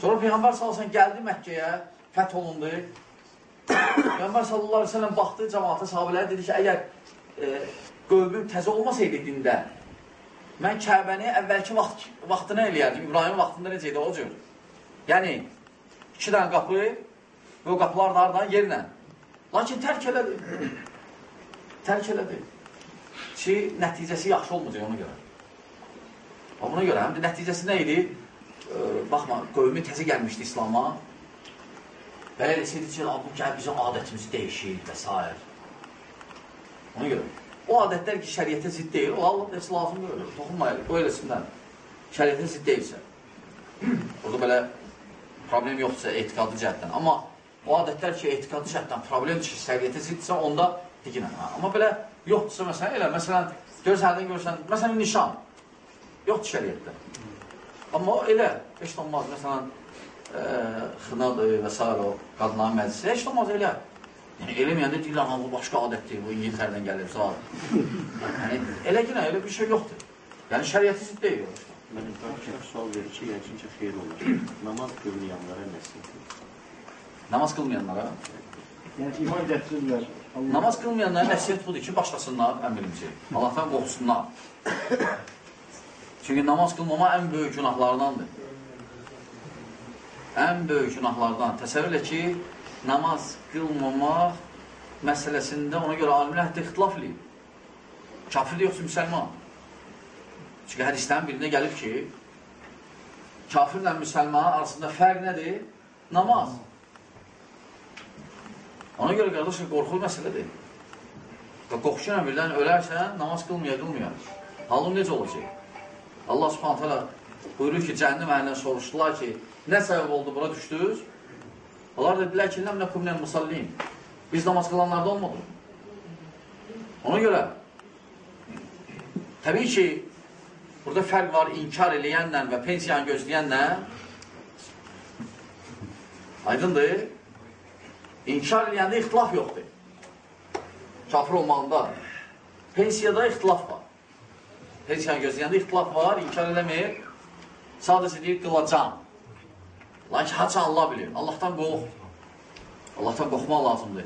Sonra Peyğəmbər sallallahu gəldi Məkkəyə, fəth olundu. Peyğəmbər sallallahu əleyhi və səlləm baxdı cəmaata, sahabelərə dedi ki, əgər e, qövmüm təzə olmasaydı dində, mən Kəbəni əvvəlki vaxt vaxtına eləyərdim. İbrahim vaxtında necə idi o cür. Yəni iki dənə qapı və o qapılar da hardan yerlə. Lakin tərk elədi. tərk elədi. Ki nəticəsi yaxşı olmayacaq ona görə. Buna görə həm də nəticəsi nə idi? E, baxma, qövmü təzə gəlmişdi İslama. Belə desəydi ki, bu gəl bizim adətimizi dəyişir və s. Ona görə. O adətlər ki, şəriətə zidd deyil, o Allah heç lazımdır öyle. Toxunmayın, o eləsinlər. Şəriətə zidd deyilsə. Orada belə problem yoxdursa etiqadı cəhətdən. Amma o adətlər ki, etiqadı cəhətdən problemdir ki, şəriətə ziddsə, onda diginə. Amma belə yoxdursa, məsələn, elə, məsələn, görsən, görsən, məsələn, nişan. Yoxdur şəriətdə. Amma o elə, heç də olmaz, məsələn, e, xınadır və s. o qadınların məclisi, heç də olmaz elə. Yəni eləməyəndə deyirlər, bu başqa adətdir, bu İngiltərədən gəlir, sağ ol. Yəni elə ki, elə bir şey yoxdur. Yəni şəriəti zidd deyil. Mən bir sual verir ki, yəqin ki, xeyir olur. Namaz qılmayanlara nəsihət. Namaz qılmayanlara, Yəni iman gətirirlər. Namaz qılmayanlara nəsihət budur ki, başlasınlar, ən birinci. Allahdan qorxsunlar. Çünki namaz qılmama ən böyük günahlardandır. Ən böyük günahlardan. Təsəvvür elə ki, namaz qılmamaq məsələsində ona görə alimlər hətta ixtilaf eləyib. Kafir yoxsa müsəlman? Çünki hədislərin birində gəlib ki, kafirlə müsəlmanın arasında fərq nədir? Namaz. Ona görə qardaşlar qorxulu məsələdir. Və qorxu ilə birdən ölərsən, namaz qılmaya, qılmaya. Halın necə olacaq? Allah subhanət hələ buyurur ki, cəhənnəm əhlindən soruşdular ki, nə səbəb oldu bura düşdünüz? Onlar dedilər ki, ləm nəkum nən musallin. Biz namaz qılanlarda olmadı. Ona görə təbii ki, burada fərq var inkar eləyənlə və pensiyanı gözləyənlə. Aydındır. İnkar eləyəndə ixtilaf yoxdur. Kafir olmağında. Pensiyada ixtilaf var. Pensiyanı gözləyəndə ixtilaf var, inkar eləmir. Sadəcə deyir, qılacam. Lakin haça Allah bilir. Allahdan qorx. Allahdan qorxmaq lazımdır.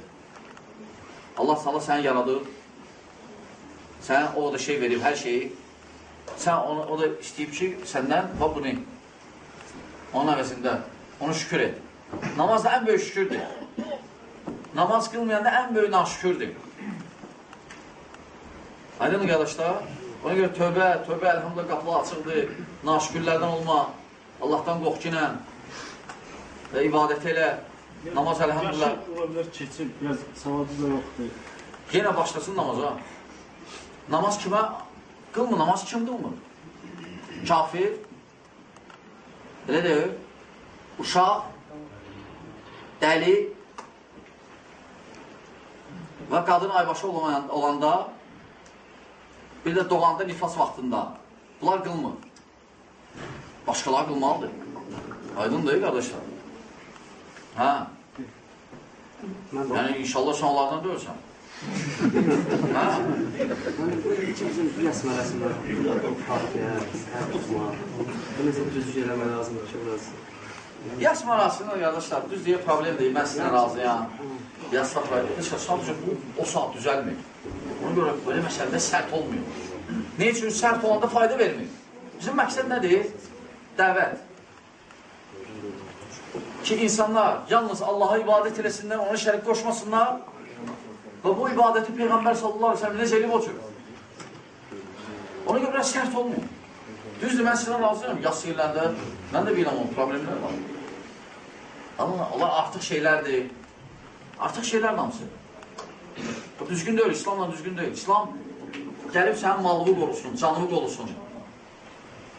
Allah sana səni yaradır. Sənə o da şey verib, hər şeyi. Sən onu, o da istəyib ki, səndən və bunu. Onun əvəzində onu şükür et. Namaz da ən böyük şükürdür. Namaz qılmayanda ən böyük naşükürdür. Aydın qardaşlar? Ona görə tövbə, tövbə əlhamdülillah qapılar açıqdır. Naşükürlərdən olma. Allahdan qorx ki ilə və ibadət elə. Namaz. Yaşı ola bilər keçir, biraz savadı da yoxdur. Yenə başlasın namaza. Namaz kimə? Qılmır, namaz kim qılmır? Kafir, elə deyil, uşaq, dəli və qadın aybaşı olanda, bir də doğanda nifas vaxtında bunlar qılmır. Başqaları qılmalıdır. Aydındır, qardaşlar. Hə? Yəni, inşallah sən onlardan döyürsən. hə? İkimizin yas mərasimi var. Fatiha, hər tutma. Bu necə düzgün eləmək lazımdır ki, biraz. Yaş marasını qardaşlar, düz deyə problem deyil, mən sizinlə razıyam. Yaş saxlayır, heç kəs sadəcə bu, o saat düzəlmir. Ona görə belə məsələdə sərt olmuyor. Ne üçün sərt olanda fayda vermir? Bizim məqsəd nədir? Dəvət. Ki, insanlar yalnız Allaha ibadət eləsinlər, ona şərik qoşmasınlar və bu ibadəti Peyğəmbər sallallahu aleyhi ve sellem necə elib o cür. Ona görə biraz sərt olmuyor. Düzdür, mən sizdən razıyam. Yas yerlərdə mən də biləm o problemlər var. Amma onlar artıq şeylərdir. Artıq şeylər namısı. Bu düzgün deyil, İslamla düzgün deyil. İslam gəlib sənin malını qorusun, canını qorusun.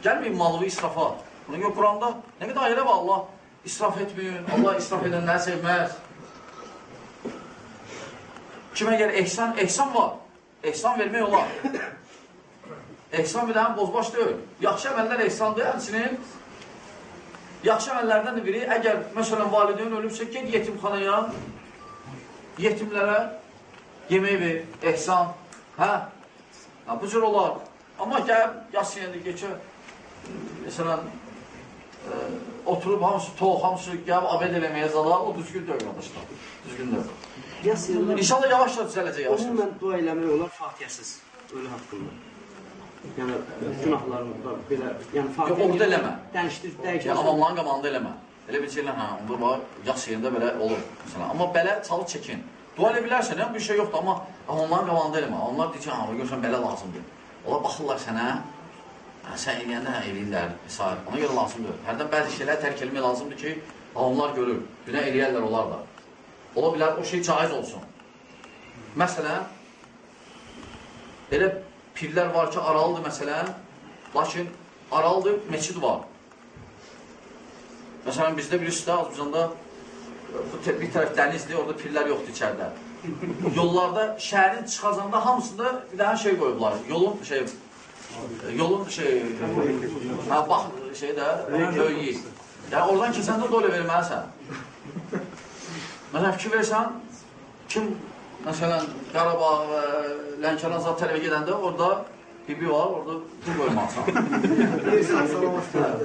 Gəlməyin malını israfa. Buna görə Quranda nə qədər ayələ var Allah israf etməyin, Allah israf edənləri sevməz. Kimə gəlir ehsan, ehsan var. Ehsan vermək olar. Ehsan bir dənə bozbaş deyil. Yaxşı əməllər ehsandır, həmçinin yaxşı əməllərdən də biri, əgər məsələn valideyn ölübsə, get yetimxanaya, yetimlərə yemək ver, ehsan, hə? Ha, bu cür olar. Amma gəl, yasıyəndə geçə, məsələn, e, oturub hamısı tox, hamısı gəl abed eləməyə zala, o düzgün deyil, qardaşlar. Düzgün deyil. Yas yerlər İnşallah yavaş-yavaş düzələcək, yavaş-yavaş. Ümumən dua eləmək olar Fatihəsiz ölü haqqında. Yəni günahlarını da belə, yəni Yox, orada eləmə. Dəyişdir, dəyişdir. Ya, avamların qabağında eləmə. Elə bir şeylə, hə, onda var, yas yerində belə olur. Məsələn. Amma belə çalı çəkin. Dua elə bilərsən, yəni, bir şey yoxdur, amma avamların qabağında eləmə. Onlar deyir ki, hə, görsən belə lazımdır. Onlar baxırlar sənə, hə, sən eləyəndə hə, eləyirlər, s. Ona görə lazımdır. Hərdən bəzi şeylər tərk eləmək lazımdır ki, avamlar görür. Günə eləyərlər onlar da. Ola bilər o şey caiz olsun. Məsələn, elə pirlər var ki, aralıdır məsələn, lakin aralıdır, meçid var. Məsələn, bizdə bilirsiniz də, Azərbaycanda bu te- bir tərəf dənizdir, orada pirlər yoxdur içəridə. Yollarda, şəhərin çıxacanda hamısında bir dənə şey qoyublar. Yolun şey, yolun şey, hə, bax, şeydə, böyüyü. Yəni, oradan keçəndə dolə verməlisən. Məsələn, fikir versən, kim məsələn Qarabağ Lənkəran zat tələbə gedəndə orada bibi var, orada pul qoymalısan.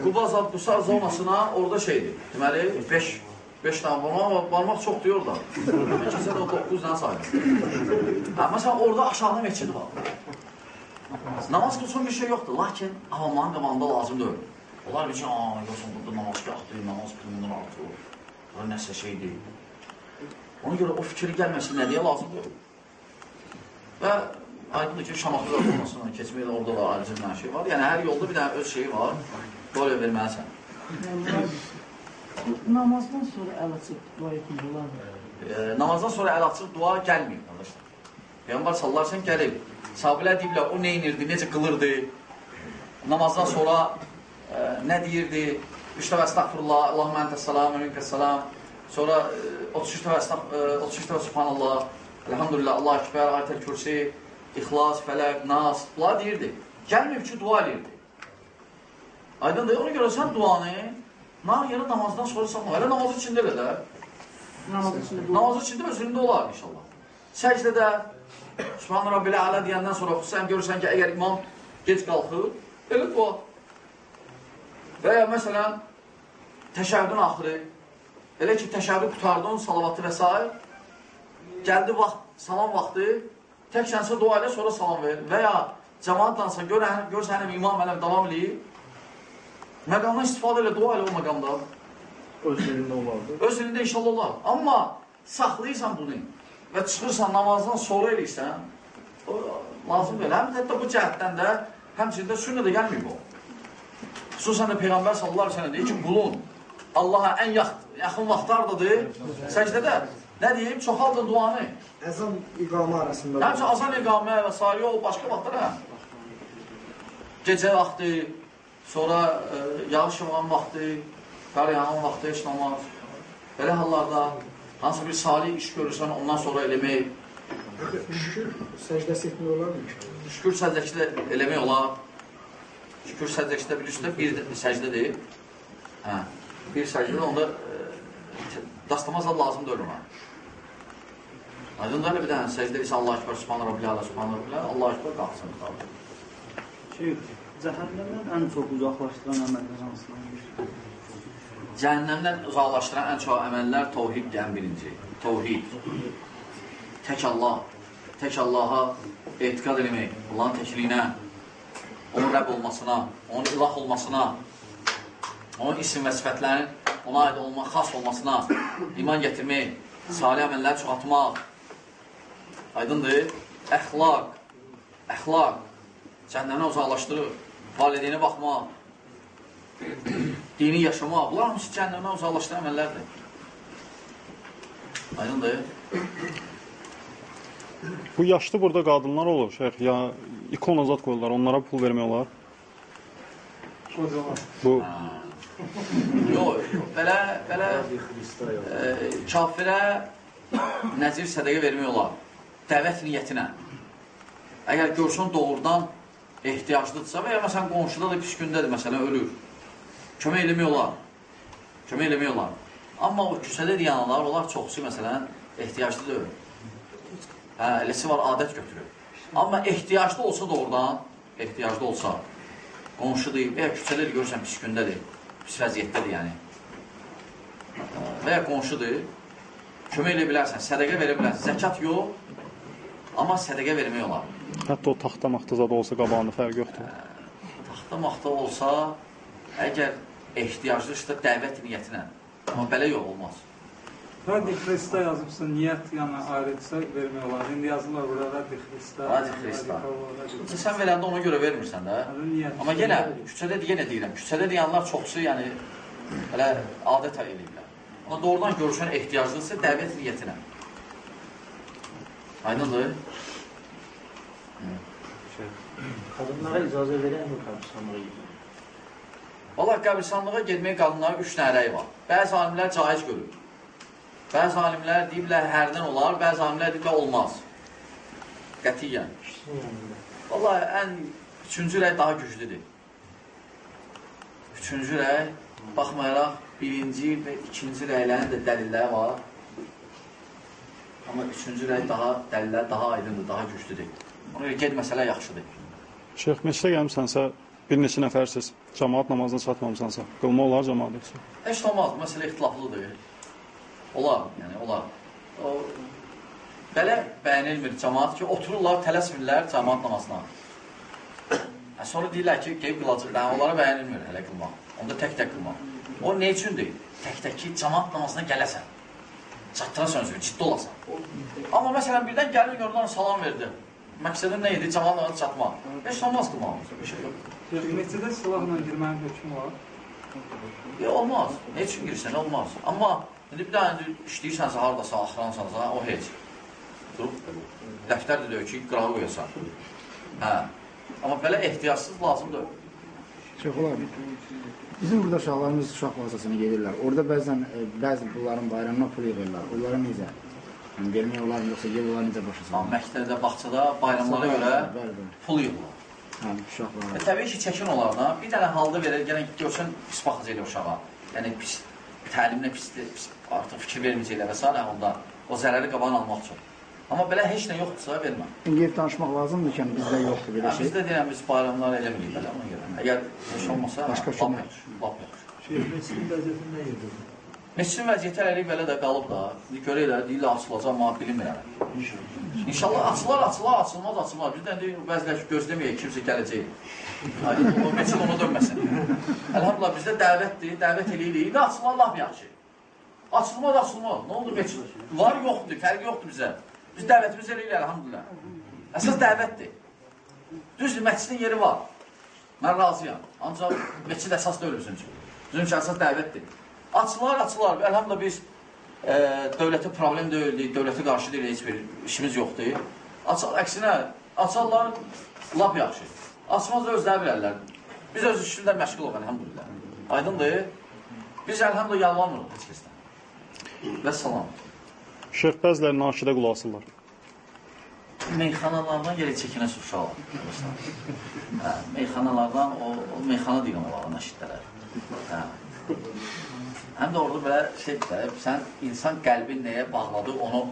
Quba zat Qusar zonasına orada şeydir. Deməli 5 5 dənə barmaq, barmaq çox deyir orada. Keçən də o 9 dənə saydı. Hə, məsələn orada aşağıda məscid var. Namaz qılsın bir şey yoxdur, lakin avamların qabağında lazım deyil. Onlar bir ki, aa, yoxsa burada namaz qılaqdır, namaz qılınır artıq. Nəsə şeydir. Ona görə o fikri gəlməsin nədiyə lazım deyil. Və aydındır ki, Şamaxı olmasına keçmək orada da ayrıca bir şey var. Yəni hər yolda bir dənə öz şeyi var. Böyle verməlisən. Namazdan sonra əl açıb dua etmək olar mı? E, namazdan sonra əl açıb dua gəlməyib qardaşlar. Peyğəmbər sallallahu əleyhi gəlib. Sahabelər deyiblər, o nə edirdi, necə qılırdı? Namazdan sonra e, nə deyirdi? Üç dəfə estağfurullah, Allahumma entes salam, və minkes salam. Sonra e, 33 dəfə e, 33 dəfə subhanallah, elhamdülillah, Allah ekber, ayətəl kürsi, İxlas, Fələq, Nas, bunlar deyirdi. Gəlməyib ki, dua edirdi. Aydındır, ona görə sən duanı nar yerə namazdan sonra salma. Elə namaz içində elə də. Namaz dua. Namaz içində özündə olar inşallah. Səcdədə Subhan Rabbil Əla deyəndən sonra xüsusən görürsən ki, əgər imam gec qalxır, elə dua. Və ya məsələn, təşəhhüdün axırı, elə ki, təşəhhüdü qutardın, salavatı və s. Gəldi vaxt, salam vaxtı, tək sənsə dua elə, sonra salam ver. Və ya cəmaatdansa, gör, gör sənin imam ələm davam eləyir, məqamdan istifadə elə, dua elə o məqamda. Öz yerində olardı. Öz dilində inşallah olar. Amma saxlayırsan bunu və çıxırsan namazdan sonra eləyirsən, o lazım deyil. Həm hətta bu cəhətdən də həmçində sünnədə gəlməyib o. Xüsusən də Peyğəmbər sallallahu əleyhi və səlləm deyir ki, qulun Allaha ən yaxın, vaxtlardadır səcdədə. Nə deyim? Çoxaldın duanı. Əzan iqamə arasında. Həmçə azan iqamə və s. o başqa vaxtlar hə. Gecə vaxtı, sonra e, yağış yağan vaxtı, qar yağan vaxtı heç namaz. Belə hallarda hansı bir salih iş görürsən ondan sonra eləmək, Şükür səcdəsi etmək olarmı? şükür səcdəsi eləmək olar. Şükür səcdəsi də bilirsiniz də bir səcdədir. Hə. Bir səcdədə onda e, dastamazla lazım deyil ona. Aydındır bir dənə səcdə isə Allah Ekber, Subhan Rabbil Ala, Subhan Rabbil Ala, Allah Ekber qalxsın. Şeyh, cəhənnəmdən ən çox uzaqlaşdıran əməllər hansılar? Cəhənnəmdən uzaqlaşdıran ən çox əməllər təvhiddir, ən birinci. Təvhid. Tək Allah. Tək Allaha etiqad eləmək, Allahın təkliyinə, onun Rəbb olmasına, onun ilah olmasına, onun isim və sifətlərin ona aid olma, xas olmasına iman gətirmək, salih əməllər çoxaltmaq, aydındır, əxlaq, əxlaq, cəhənnəmdən uzaqlaşdırır, valideynə baxmaq, dini yaşamaq, bunlar hamısı cəhənnəmdən uzaqlaşdıran əməllərdir. Aydındır. Bu yaşlı burada qadınlar olur, şeyx, ya ikona zat qoyurlar, onlara pul vermək olar. Bu Yox, belə, belə e, kafirə nəzir sədəqə vermək olar. Dəvət niyyətinə. Əgər görsən doğrudan ehtiyaclıdırsa və ya məsələn qonşuda da pis gündədir, məsələn ölür. Kömək eləmək olar. Kömək eləmək olar. Amma o küsədə deyanlar, onlar çoxsu məsələn ehtiyaclı deyil. Hə, eləsi var, adət götürür. Amma ehtiyaclı olsa doğrudan, ehtiyaclı olsa, qonşudur və ya küçədə görürsən pis gündədir, pis vəziyyətdədir yəni. Və ya qonşudur, kömək elə bilərsən, sədəqə verə bilərsən. Zəkat yox, amma sədəqə vermək olar. hətta o taxta maxta zad olsa qabağında fərq yoxdur. Taxta maxta olsa, əgər ehtiyaclıdırsa dəvət niyyətinə. Amma belə yox olmaz. Radi Xrista yazıbsa, niyyət yəni ayrıca vermək olar. İndi yazırlar bura Radi Xrista. Radi Xrista. Yoxsa sən verəndə ona görə vermirsən də. Amma yenə küçədə yenə deyirəm, küçədə deyənlər çoxsu, yəni belə adət eləyirlər. Amma doğrudan görüşən ehtiyaclısı dəvət niyyətinə. Aydındır? Qadınlara icazə verən mi qəbristanlığa gedir? Valla qəbristanlığa getmək qadınlara üç dənə rəy var. Bəzi alimlər caiz görür. Bəzi alimlər deyiblər hərdən olar, bəzi alimlər deyiblər olmaz. Qətiyyən. Valla ən üçüncü rəy daha güclüdür. Üçüncü rəy, baxmayaraq birinci və ikinci rəylərin də dəlilləri var. Amma üçüncü rəy daha dəlillər daha aydındır, daha güclüdür. Ona görə qeyd məsələ yaxşıdır. Şeyx məscidə gəlmisənsə, bir neçə nəfərsiz, cəmaat namazına çatmamısansa, qılma olar cəmaat yoxsa? Heç olmaz, məsələ ixtilaflıdır. Olar, yəni olar. O belə bəyənilmir cəmaat ki, otururlar, tələsmirlər cəmaat namazına. Hə, sonra deyirlər ki, qeyb qılacaq, hə, onlara bəyənilmir hələ qılmaq. Onda tək-tək qılmaq. O nə üçündür? Tək-tək ki, cəmaat namazına gələsən. Çatdırasan özünü, ciddi olasan. Amma məsələn, birdən gəlin oradan salam verdi. Məqsədin nə idi? Cəmaat namazına çatmaq. Heç namaz qılmaq. Yox. Məscidə silahla girmənin hökmü var. Ya olmaz. Ne üçün girsən, olmaz. Amma indi bir dənə işləyirsənsə, haradasa, axıransansa, o heç. Durub, dəftər də deyir ki, qırağı qoyasan. Hə. Amma belə ehtiyatsız lazımdır. Çox olar. Bizim burada uşaqlarımız uşaq bazasına gedirlər. Orada bəzən e, bəzi bunların bayramına pul yığırlar. Onlara necə? Yəni vermək olar yoxsa yer olar necə salmaq? məktəbdə, bağçada bayramlara görə Bəli, bəli. pul yığılır. Hə, uşaqlara. E, təbii ki, çəkin onlardan. Bir dənə halda verir, gələn görsün pis baxacaq uşağa. Yəni pis təliminə pis, pis artıq fikir verməyəcəklər və s. onda o zərəri qabağını almaq üçün. Amma belə heç nə yoxdursa vermə. Yer danışmaq lazımdır ki, yəni bizdə yoxdur belə Hə, şey. bizdə deyirəm, biz bayramlar eləmirik belə ona görə. Əgər heç olmasa, Başqa yaxşı, lap yaxşı. Şey, mescidin vəziyyəti nə yerdə? Məscidin vəziyyəti hələlik belə də qalıb da. İndi görəklər, deyirlər açılacaq, amma bilmirəm. İnşallah açılar, açılar, açılmaz, açılmaz. Biz də indi bəzilə ki, gözləməyək, kimsə gələcək. Məscid ona dönməsin. Elhamdülillah bizdə dəvətdir, dəvət eləyirik. İndi açılar lap yaxşı. Açılmaz, açılmaz. Nə oldu məscid? Var, yoxdur, fərqi yoxdur bizə. Biz dəvətimizi eləyirik, elhamdülillah. Əsas dəvətdir. Düzdür, məscidin yeri var. Mən razıyam. Ancaq məscid əsas bizim üçün. Bizim üçün əsas dəvətdir. Açılar, açılar. Əlhamdülillah biz e, dövlətə problem deyildik, dövlətə qarşı deyil, heç bir işimiz yoxdur. Açar, əksinə, açarlar lap yaxşı. Açmaz da özləri bilərlər. Biz öz işimdə məşğul olaq, əlhamdülillah. Aydındır. Biz əlhamdülillah yalvarmırıq heç kəsdən. Və salam. Şeyx bəziləri naşidə qulaq asırlar. Meyxanalardan yerə çəkinə uşaqlar. hə, meyxanalardan o, o meyxana deyilən onlara nəşidlərə. Hə. Həm də orada belə şey də, sən insan qəlbin nəyə bağladı, onu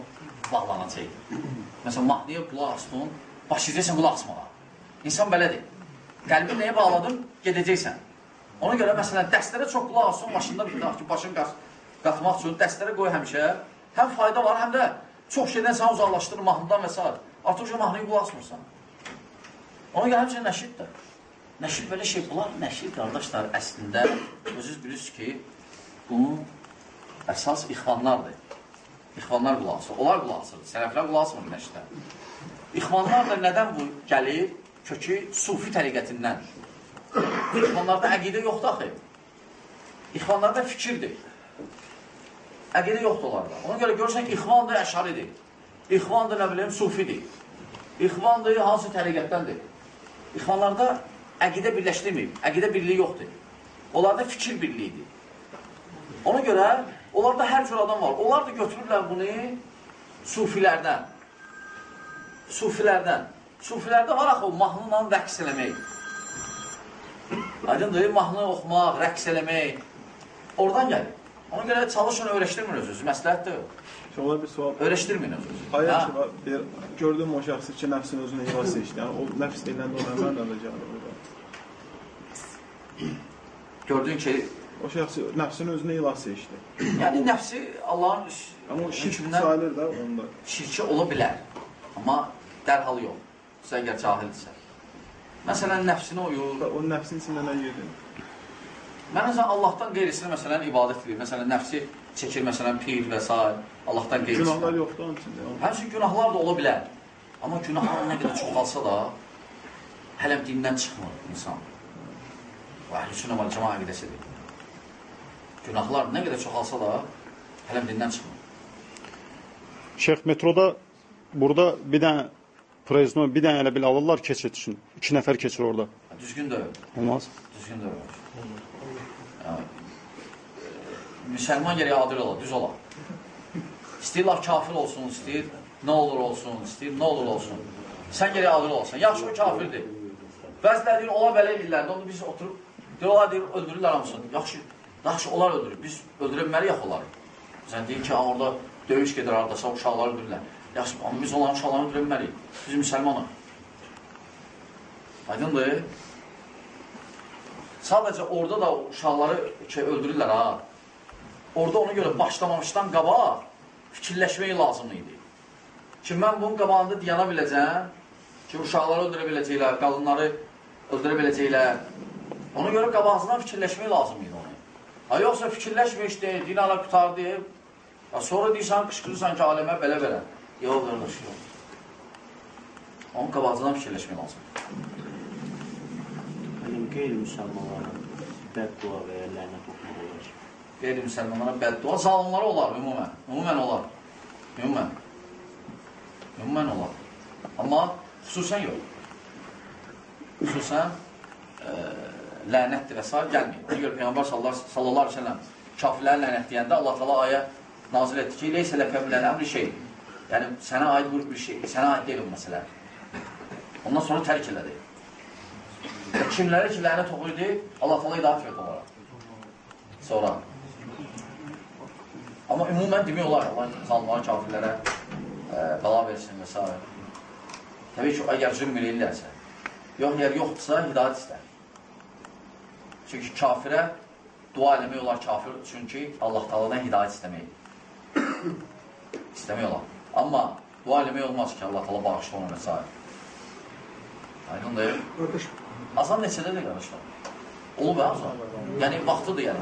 bağlanacaq. Məsələn, mahnıya qulaq asdın, başlayacaqsan qulaq asmağa. İnsan belədir. Qəlbin nəyə bağladın, gedəcəksən. Ona görə məsələn, dəstlərə çox qulaq asın, maşında bir ki, başın qat, qatmaq üçün dəstlərə qoy həmişə. Həm fayda var, həm də çox şeydən səni uzaqlaşdırır mahnıdan və s. Artıq o mahnıya qulaq asmırsan. Ona görə həmçinin nəşiddir. Nəşid belə şey, bunlar nəşid qardaşlar əslində özünüz bilirsiniz ki, bunun əsas ixvanlardır. İxvanlar qulaq asır. Onlar qulaq asır. Sələflər qulaq asmır nəşidə. İxvanlar da nədən bu gəlir? Kökü sufi təriqətindən. İxvanlarda əqidə yoxdur axı. İxvanlarda fikirdir. Əqidə yoxdur onlarda. Ona görə görürsən ki, İxvan da əşaridir. İxvan da nə bilim, sufidir. İxvan da hansı təriqətdəndir? İxvanlarda əqidə birləşdirməyib, əqidə birliyi yoxdur. Onlarda fikir birliyidir. Ona görə onlarda hər cür adam var. Onlar da götürürlər bunu sufilərdən. Sufilərdən. Sufilərdə var axı o mahnıyla rəqs eləmək. Aydındır, mahnı oxumaq, rəqs eləmək. Oradan gəlir. Ona görə çalışın, öyrəşdirmin özünüzü. Məsləhət deyil. Sonra bir sual. Öyrəşdirmin özünüzü. Ayət Ha? ki, var, deyir, gördüyüm o şəxsi ki, nəfsin özünü xilas seçdi. Yəni, o nəfs deyiləndə ona mən də cavab Gördüyün ki, O şəxsi nəfsin özünü xilas seçdi. yəni nəfsi Allahın Amma o şirk sayılır da onda. şirki ola bilər. Amma dərhal yox. Sən əgər cahildirsən. Məsələn, nəfsini uyur. O nəfsin içində nə yedir? Mən məsələn Allahdan qeyrisinə məsələn ibadət edir. Məsələn, nəfsi çəkir məsələn pir və s. Allahdan qeyrisinə. Günahlar yoxdur onun içində. Həmçinin günahlar da ola bilər. Amma günahlar nə qədər çoxalsa da hələm dindən çıxmır insan. Bu əhl-i sünnə və cəma əqidəsidir. Günahlar nə qədər çoxalsa da hələm dindən çıxmır. Şeyx metroda burada bir dənə prezno, bir dənə elə bil alırlar keçid üçün. İki nəfər keçir orada. Düzgün deyil. Olmaz. Düzgün. Yəni, e, müsəlman gərək adil ola, düz ola. İstəyirlər kafir olsun, istəyir nə olur olsun, istəyir nə olur olsun. Sən gərək adil olasan. Yaxşı o kafirdir. Bəziləri deyir, ola belə edirlər. Onu biz oturub, deyir, ola deyir, öldürürlər hamısını. Yaxşı, yaxşı onlar öldürür. Biz öldürə bilməliyik onları. Sən deyir ki, orada döyüş gedir haradasa, uşaqları öldürürlər. Yaxşı, amma biz onların uşaqlarını öldürə bilmərik. Biz müsəlmanıq. Aydındır? Sadəcə orada da uşaqları şey, öldürürlər ha. Orada ona görə başlamamışdan qabaq fikirləşmək lazım idi. Ki, mən bunun qabağında diyana biləcəm ki, uşaqları öldürə biləcəklər, qadınları öldürə biləcəklər. Ona görə qabağından fikirləşmək lazım idi onu. Ha, yoxsa fikirləşmişdi, din ala qutardı. Ha, sonra deyirsən, qışqırırsan ki, aləmə belə-belə. Yox, qardaş, yox. Onun qabağından fikirləşmək lazım. Yəni qeyri-müsəlmanlara bəddua və ya lənət oxumaq olar. Qeyri-müsəlmanlara bəddua, zalimlara olar, ümumən. Ümumən olar. Ümumən. Ümumən olar. Amma xüsusən yox. Xüsusən e, lənətdir və s. gəlməyib. Ona görə Peyğəmbər sallallahu aleyhi ve sellem kafirləri lənətləyəndə Allah təala ayə nazil etdi ki, leysə ləkə minəl əmri şey. Yəni, sənə aid bir şey, sənə aid deyil məsələ. Ondan sonra tərk elədi. Və kimlərə ki, lənət oxuydu, Allah təala idarə etdi onlara. Sonra. Amma ümumən demək olar, Allah zalimlara, kafirlərə e, qala versin və s. Təbii ki, əgər zülm eləyirlərsə, yox, yer yoxdursa, hidayət istər. Çünki kafirə dua eləmək olar kafir, çünki Allah taladan hidayət istəmək. istəmək olar. Amma dua eləmək olmaz ki, Allah tala bağışla onu və s. Aydındır. Qardaş, Azan neçədədir qardaşlar? Olub hə azan? Yəni vaxtıdır yəni.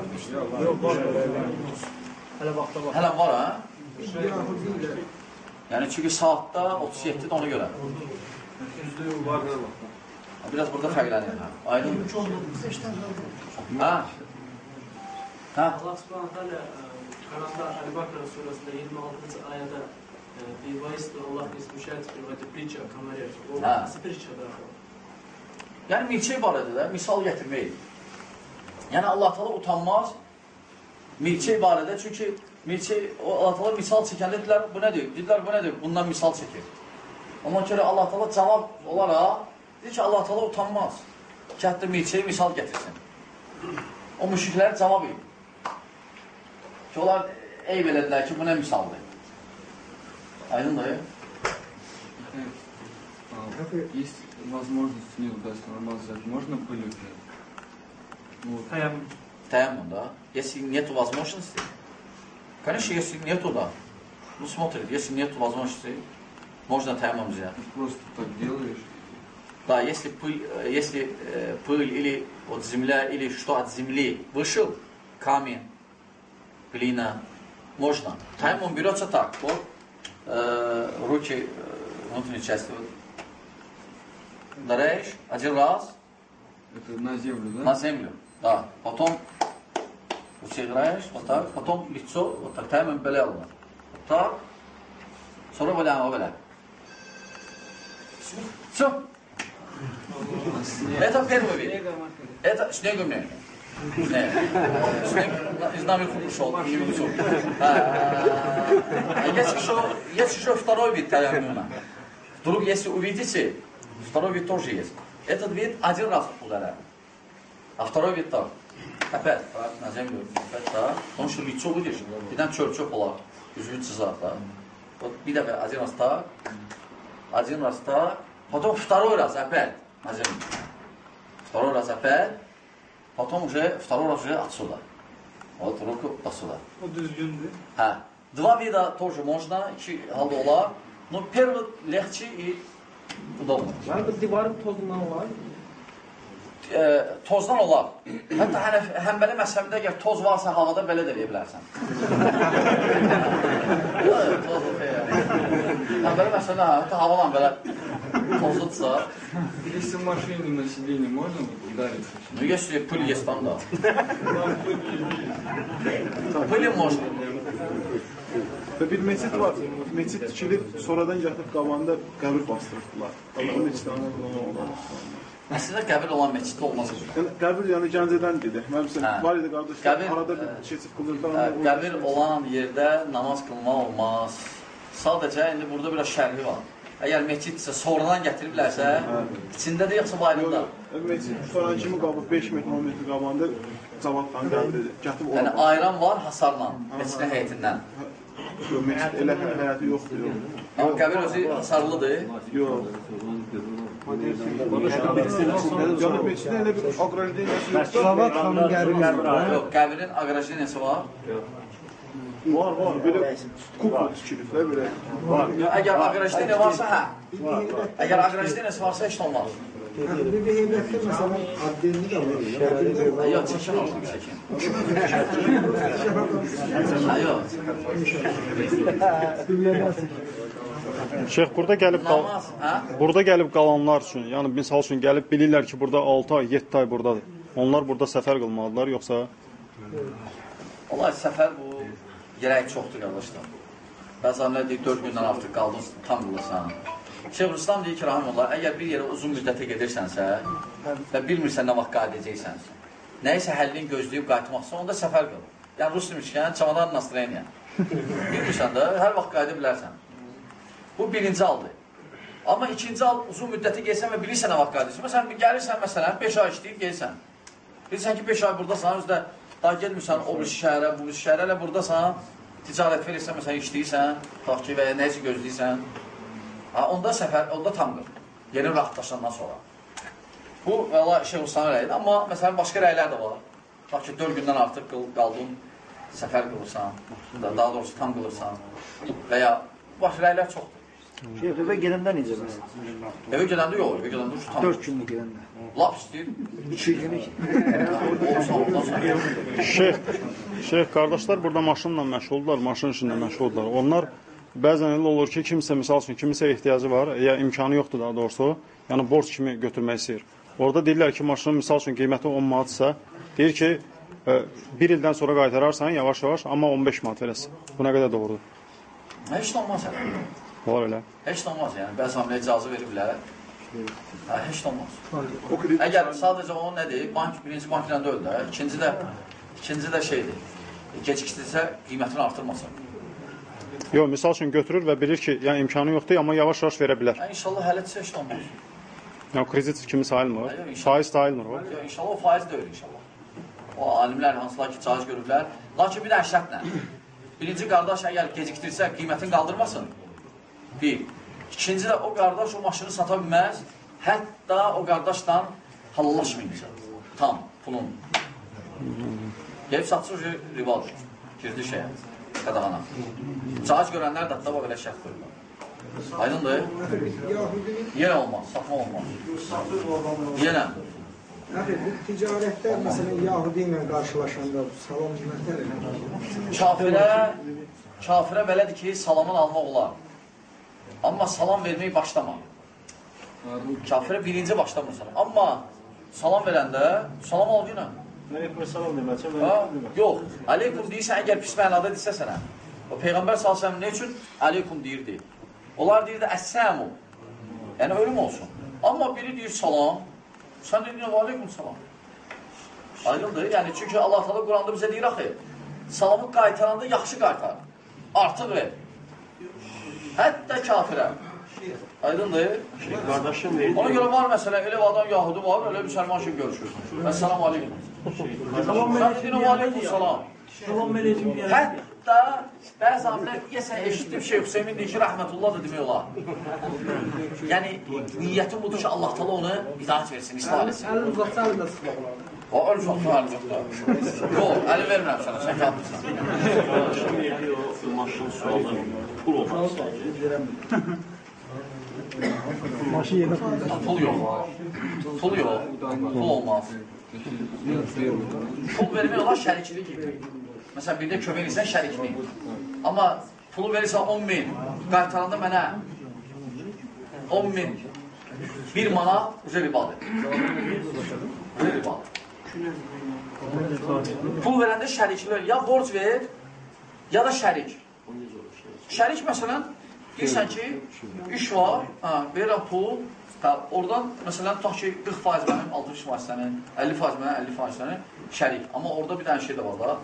Hələ vaxta var. Hələ var hə? Yəni çünki saatda 37-dir ona görə. Biraz burada fərqlənir. Aydın. Hə? Hə? Allah subhanahu teala Kur'an'da Ali Bakara surasında 26. ayada bir vaistir Allah ismüşət bir vədə priča kamerə. O Ha. Yəni, milçək barədə də misal gətirmək. Yəni, Allah talı utanmaz milçək barədə, çünki milçək, Allah talı misal çəkəndə dedilər, bu nədir? Dedilər, bu nədir? Bundan misal çəkir. Ona görə Allah talı cavab olaraq, dedi ki, Allah talı utanmaz ki, hətta milçəyi misal gətirsin. O müşriklər cavab edir. Ki, onlar eyv elədilər ki, bu nə misaldır? Aydın dayı? Yox, возможность не удастся намаз взять, можно полюбить? Вот. Таймом, да? Если нет возможности, конечно, если нету, да. Ну, смотрит, если нет возможности, можно таймом взять. Просто так делаешь. Да, если пыль, э, если э, пыль или вот земля, или что от земли вышел, камень, глина, можно. Таймом берется так, вот, э, руки э, внутренней части, вот, ударяешь один раз, Это на землю, да? на землю, да. Потом играешь, вот так, потом лицо, вот так, belə alınır. Вот так, belə, ama belə. Все. Это первый вид. Это снегом не. Не. Снег из нами ушел. А, Есть еще, есть еще второй вид таяммума. Вдруг, если увидите, второй вид тоже есть. Этот вид один раз ударяем. А второй вид так. Опять так, на землю. Опять так. Потому что лицо будешь. Birden çöp çöp olar. Yüzünü çizar da. Вот bir dəfə один раз так. Один раз так. Потом второй раз опять на землю. Второй раз опять. Потом уже второй раз уже отсюда. Вот руку отсюда. O düzgündür. Hə. Два вида тоже можно, iki olar. Но первый легче и удобно. Yəni bu divarın tozundan olar. E, tozdan olar. Hətta hənəf, həmbəli məzhəbində əgər toz varsa havada belə də eləyə bilərsən. Yox, toz okey yəni. Həmbəli məzhəbində hə, hətta havadan belə tozludsa, Если в машине на сиденье можно вот ударить? ну если пыль есть там, да. Пыли можно. Və bir meçid var. Meçid tikilib, sonradan yatıb qabağında qəbir bastırdılar. Allahın içində. Əslində qəbir olan məsciddə olmaz. Yəni qəbir yəni Gəncədən dedik. Mən məsələn Hə. var idi qardaşlar, Qəbir, arada bir keçib qılırdılar. Hə, qəbir olan yerdə namaz qılmaq olmaz. Sadəcə indi burada biraz şərhi var. Əgər məscidsə sonradan gətiriblərsə, içindədir yoxsa bayırında? Meçid tutan kimi qabı 5 metr, 10 metr qabağında cavabdan edir. Gətib Yəni ayran var hasarla, məscidin heyətindən. Yox, məscid elə hə- həyatı yoxdur, yox. Amma qəbir özü hasarlıdır. Yox. Yəni məscidin elə bir aqrajdeniyası yoxdur. Salavat xanım qəbri Yox, qəbrin aqrajiniyası var. Var, var. Belə kupol tikilib də belə. Yox, əgər aqrajiniya varsa, hə. Əgər aqrajiniyası varsa heç olmaz. Bir bir heybətdə məsələn addenini də var. Yox, çəkin aldım, çəkin. Ha, yox. Şeyx burada gəlib qal burada gəlib qalanlar üçün, yəni misal üçün gəlib bilirlər ki, burada 6 ay, 7 ay burdadır. Onlar burada səfər qılmalıdırlar, yoxsa Vallahi səfər bu gərək çoxdur qardaşlar. Bəzənlər deyir 4 gündən artıq qaldın, tam qılırsan. Şeyxülislam deyir ki, rahimullah, əgər bir yerə uzun müddətə gedirsənsə və bilmirsən nə vaxt qayıdacaqsən, nəyisə həllini gözləyib qayıtmaqsa, onda səfər qıl. Yəni rus demişkən, çamadan nastreniya. Bilmirsən də, hər vaxt qayıda bilərsən. Bu birinci haldır. Amma ikinci hal uzun müddətə gelsən və bilirsən nə vaxt qayıdırsan. Məsələn, gəlirsən məsələn, 5 ay işləyib gelsən. Bilirsən ki, 5 ay buradasan, özdə daha gelmirsən o bir şəhərə, bu bir şəhərə, elə buradasan, ticarət verirsən, məsələn, işləyirsən, tutaq ki, və ya nəyisə gözləyirsən. Ha, onda səfər, onda tam qıl. Yeni rahatlaşandan sonra. Bu, vəla Şeyh Hüsam rəyidir. Amma, məsələn, başqa rəylər də var. Tutaq ki, 4 gündən artıq qıl, qaldın, səfər qılırsan, daha doğrusu tam qılırsan və ya başqa rəylər çoxdur. Şeyx, evə gedəndə necə məsələn? Eve gedəndə yox, eve gedəndə uçu tam. 4 günlük gedəndə. Lap istəyir. 2 günlük. Olsa ondan sonra. Şeyx, Şeyx qardaşlar burada maşınla məşğuldurlar, maşın işində məşğuldurlar. Onlar bəzən elə olur ki, kimsə misal üçün kimisə ehtiyacı var, ya imkanı yoxdur daha doğrusu, yəni borc kimi götürmək istəyir. Orada deyirlər ki, maşının misal üçün qiyməti 10 manatsa, deyir ki, e, bir ildən sonra qaytararsan yavaş-yavaş, amma 15 manat verəsən. Bu nə qədər doğrudur? Heç nə olmaz hələ. Var elə. Heç olmaz yəni. Bəzi hamlə icazə veriblər. Hə, heç olmaz. O kredit Əgər sadəcə o nədir? Bank birinci bankla deyil də, ikinci də ikinci də şeydir. Gecikdirsə qiymətini artırmasın. Yox, misal üçün götürür və bilir ki, yəni imkanı yoxdur, amma yavaş-yavaş verə bilər. Yəni inşallah hələ nə olmaz. Yəni kredit kimi sayılmır. İnşallah. Faiz sayılmır o. Yox, inşallah o faiz deyil inşallah. O alimlər hansılar ki, caiz görüblər. Lakin bir də şərtlə. Birinci qardaş əgər gecikdirsə qiymətini qaldırmasın. Bir. İkinci də o qardaş o maşını sata bilməz. Hətta o qardaşla hallallaşmayınca. Tam pulun. Gelib satsa ucu ribadır. Girdi şeyə, qadağana. Caiz görənlər də hatta belə şərt qoyurlar. Aydındır? Yenə olmaz, satma olmaz. Yenə. Ticarətdə məsələn Yahudi ilə qarşılaşanda salam qiymətlər elə. Kafirə, kafirə belədir ki, salamın almaq olar. Amma salam verməyi başlama. Kafirə birinci başlamırsan. Amma salam verəndə salam al yenə. Aleyküm salam. Ha? Yox. Aleykum deyirsən, əgər pis mənada desə sənə. O Peyğəmbər sallallahu və nə üçün aleykum deyirdi? Onlar deyirdi əssəmu. Yəni ölüm olsun. Amma biri deyir salam, sən dedin və aleykum salam. Aydındır? Yəni çünki Allah Taala Quranda bizə deyir axı, salamı qaytaranda yaxşı qaytar. Artıq ver. Hətta kafirə. Aydındır? Qardaşım verdi. Ona görə var məsələn, elə adam Yahudi var, elə müsəlman kimi görüşür. Aleykum. Salam və aleykum Hətta bəzi alimlər deyəsən eşitdim Şeyx Hüseymin deyir ki, rəhmətullah da demək olar. Yəni niyyətim budur ki, Allah təala onu hidayət versin, islah etsin. Əlin uzatsa əlin də sıxmaq olar. O öl uzatma əli yoxdur. Yox, əli vermirəm sənə, sən. Qardaşım verdi o maşın sualı pul olmaq istəyir. Maşın yerdə. Pul yox. Pul yox. Pul olmaz. Pul vermək olar şəriklik kimi. Məsələn, bir də kömək edirsən şəriklik. Amma pulu verirsən 10 min, qaytaranda mənə 10 min, 1 manat uca ribadır. Uca ribadır. Pul verəndə şəriklər ya borc ver, ya da şərik. Şərik məsələn, deyirsən ki, iş var, hə, verirəm pul, hə, oradan məsələn, tutaq ki, 40% mənim, 60% sənin, 50% mənim, 50% sənin, şərik. Amma orada bir dənə şey də var da,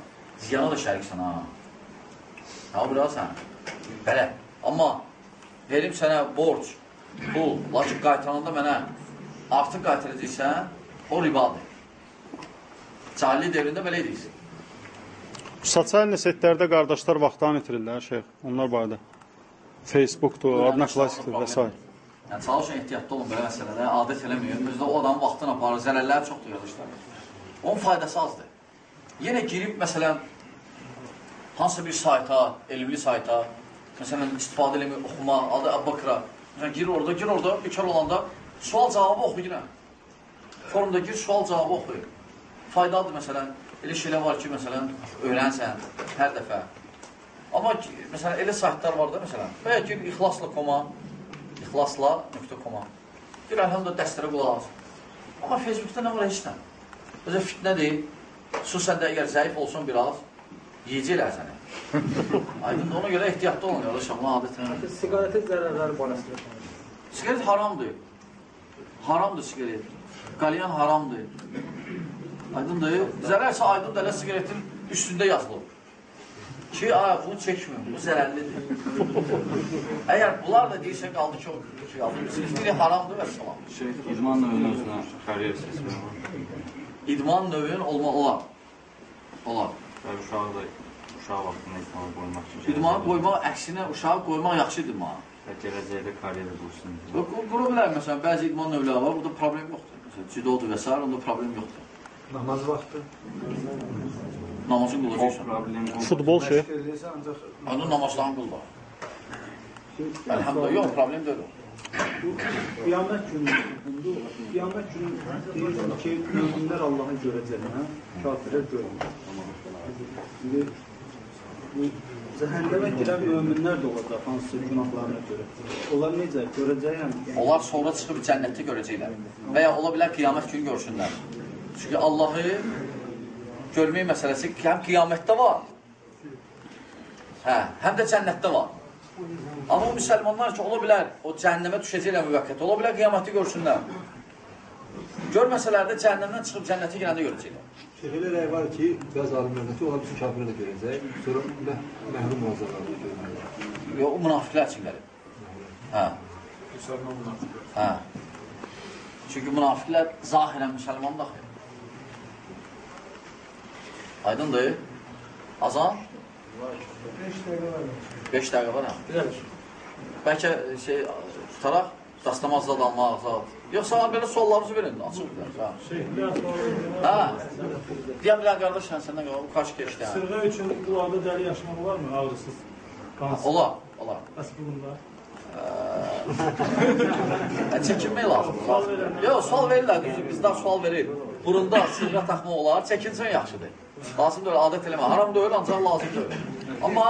ziyana da şəriksən ha. Ha, biraz sən. Belə. Amma verim sənə borc, pul, lakin qaytaranda mənə artıq qaytaracaqsən, o ribadır. Cahillik devrində belə edirsən. Sosial setlərdə qardaşlar vaxtdan itirirlər, şeyx. Onlar barədə. Facebookdur, Adnaklasikdir və s. Yəni çalışın ehtiyatlı olun belə məsələdə, adət eləməyin. Özdə o adamın vaxtını aparır, zərərləri çoxdur yığılışlar. Onun faydası azdır. Yenə girib məsələn hansısa bir sayta, elmli sayta, məsələn istifadə eləmək, oxuma, adı Abbakra. Məsələn gir orada, gir orada, bekar olanda sual cavabı oxu yenə. Forumda gir, sual cavabı oxuyur. Faydalıdır məsələn. Elə şeylər var ki, məsələn, öyrənsən hər dəfə. Amma məsələn, elə saytlar var da, məsələn, və ya gir ixlasla.com-a, ixlasla.com-a. Gir, əlhamdə dəstərə qulaq as. Amma Facebookda nə var, heç nə. Özə fitnədir. Xüsusən də əgər zəif olsun biraz, yiyəcəklər səni. Aydın ona görə ehtiyatlı olun, yoldaşım, buna adətən. Siqaretin zərərləri barəsində. Sigaret haramdır. Haramdır sigaret. Qalyan haramdır. Aydındır. Zərərsə aydındır, elə sigaretin üstündə yazılıb. Ki, ay, bunu çəkməyin, bu zərərlidir. Əgər bunlar da deyirsən, qaldı ki, o ki, almışsınız, biri haramdır və salam. Şey, idman növünün özünə kariyer seçimi var. İdman növün olma olar. Olar. Və uşağı da uşaq vaxtında idmana qoymaq üçün. İdmanı qoymaq, əksinə uşağı qoymaq yaxşıdır idmana. Və gələcəkdə kariyer qursun. Qura bilər, məsələn, bəzi idman növləri var, burada problem yoxdur. Məsələn, cidodur və s. onda problem yoxdur. Namaz vaxtı. Namazın qılacaqsan. Futbol şey. Onun namazdan qıl var. Elhamdülillah, yox, problem deyil qiyamət günü, qiyamət günü deyirsən ki, möminlər Allahı görəcək, hə? Kafirlər görmür. İndi bu cəhənnəmə girən möminlər də olacaq hansısa günahlarına görə. Onlar necə görəcəyəm? Onlar sonra çıxıb cənnətdə görəcəklər. Və ya ola bilər qiyamət günü görsünlər. Çünki Allahı görmək məsələsi həm qiyamətdə var, hə, həm də cənnətdə var. Amma o müsəlmanlar ki, ola bilər, o cəhənnəmə düşəcəklər müvəqqət, ola bilər qiyamətdə görsünlər. Görməsələr də cəhənnəmdən çıxıb cənnətə girəndə görəcəklər. Elə rəy var ki, bəzi alimlər deyir ki, onlar bütün kafirlər də görəcək, sonra məh məhrum olacaqlar. Yox, o münafiqlər üçün gəlir. Hə. Hə. Çünki münafiqlər zahirən müsəlman daxil. Aydındır? Azan? 5 dəqiqə var hə? Bəlkə şey tutaraq dastamazda da almaq azad. Yoxsa belə suallarınızı verin, açıq bilər. Ha. Hə. Deyəm bilər qardaş, sən səndən qal, kaç keçdi. hə? Sırğa üçün qulağda dəli yaşamaq olarmı ağrısız? Olar, olar. Bəs bununla? Hə, çəkinmək lazımdır. Yox, sual verirlər, düzdür, bizdən sual verir. Burunda sırğa taxma olar, çəkinsən yaxşıdır. Lazım deyil, adət eləmə. Haram deyil, ancaq lazım deyil. Amma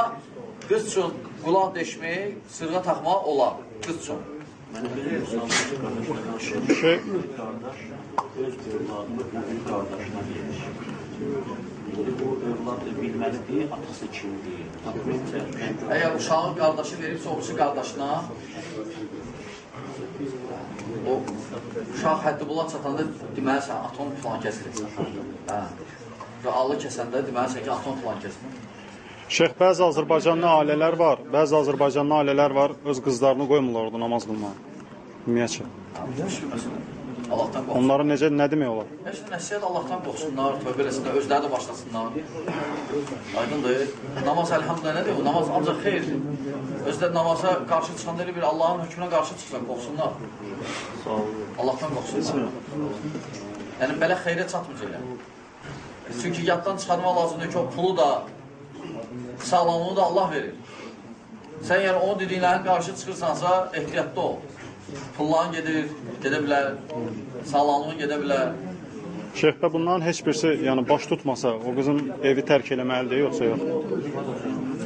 qız üçün qulaq deşmək, sırğa taxma olar, qız üçün. Mənə belə qardaşlar Şey, qardaş öz böyük qardaşına verir. İndi o övlad bilməlidir, atası kimdir. Tapmayacaq. Əgər uşağın qardaşı veribsə, oğlusu qardaşına, o uşaq həddi bula çatanda deməli sən atom filan kəsilir. Hə. Və alı kəsəndə deməli sən ki, atom filan kəsilir. şeyx bəzi Azərbaycanlı ailələr var, bəzi Azərbaycanlı ailələr var, öz qızlarını qoymurlar orada namaz qılmağa. Ümumiyyətcə. Allahdan qorxsun. Onlara necə nə demək olar? Heç də nəsiyyət Allahdan qorxsunlar, tövbə eləsinlər, özləri də başlasınlar. Aydındır. Namaz əlhamdülillah nədir? O namaz ancaq xeyirdir. Özləri namaza qarşı çıxanda elə bir Allahın hökmünə qarşı çıxsan, qorxsunlar. Allahdan qorxsunlar. Yəni belə xeyrə çatmayacaqlar. Çünki yaddan çıxarmaq lazımdır ki, o pulu da, sağlamlığı da Allah verir. Sən yəni onun dediklərin qarşı çıxırsansa, ehtiyatlı ol. Pulların gedir, gedə bilər, sağlamlığın gedə bilər. Şeyxbə bunların heç birisi yəni baş tutmasa, o qızın evi tərk eləməlidir yoxsa yox?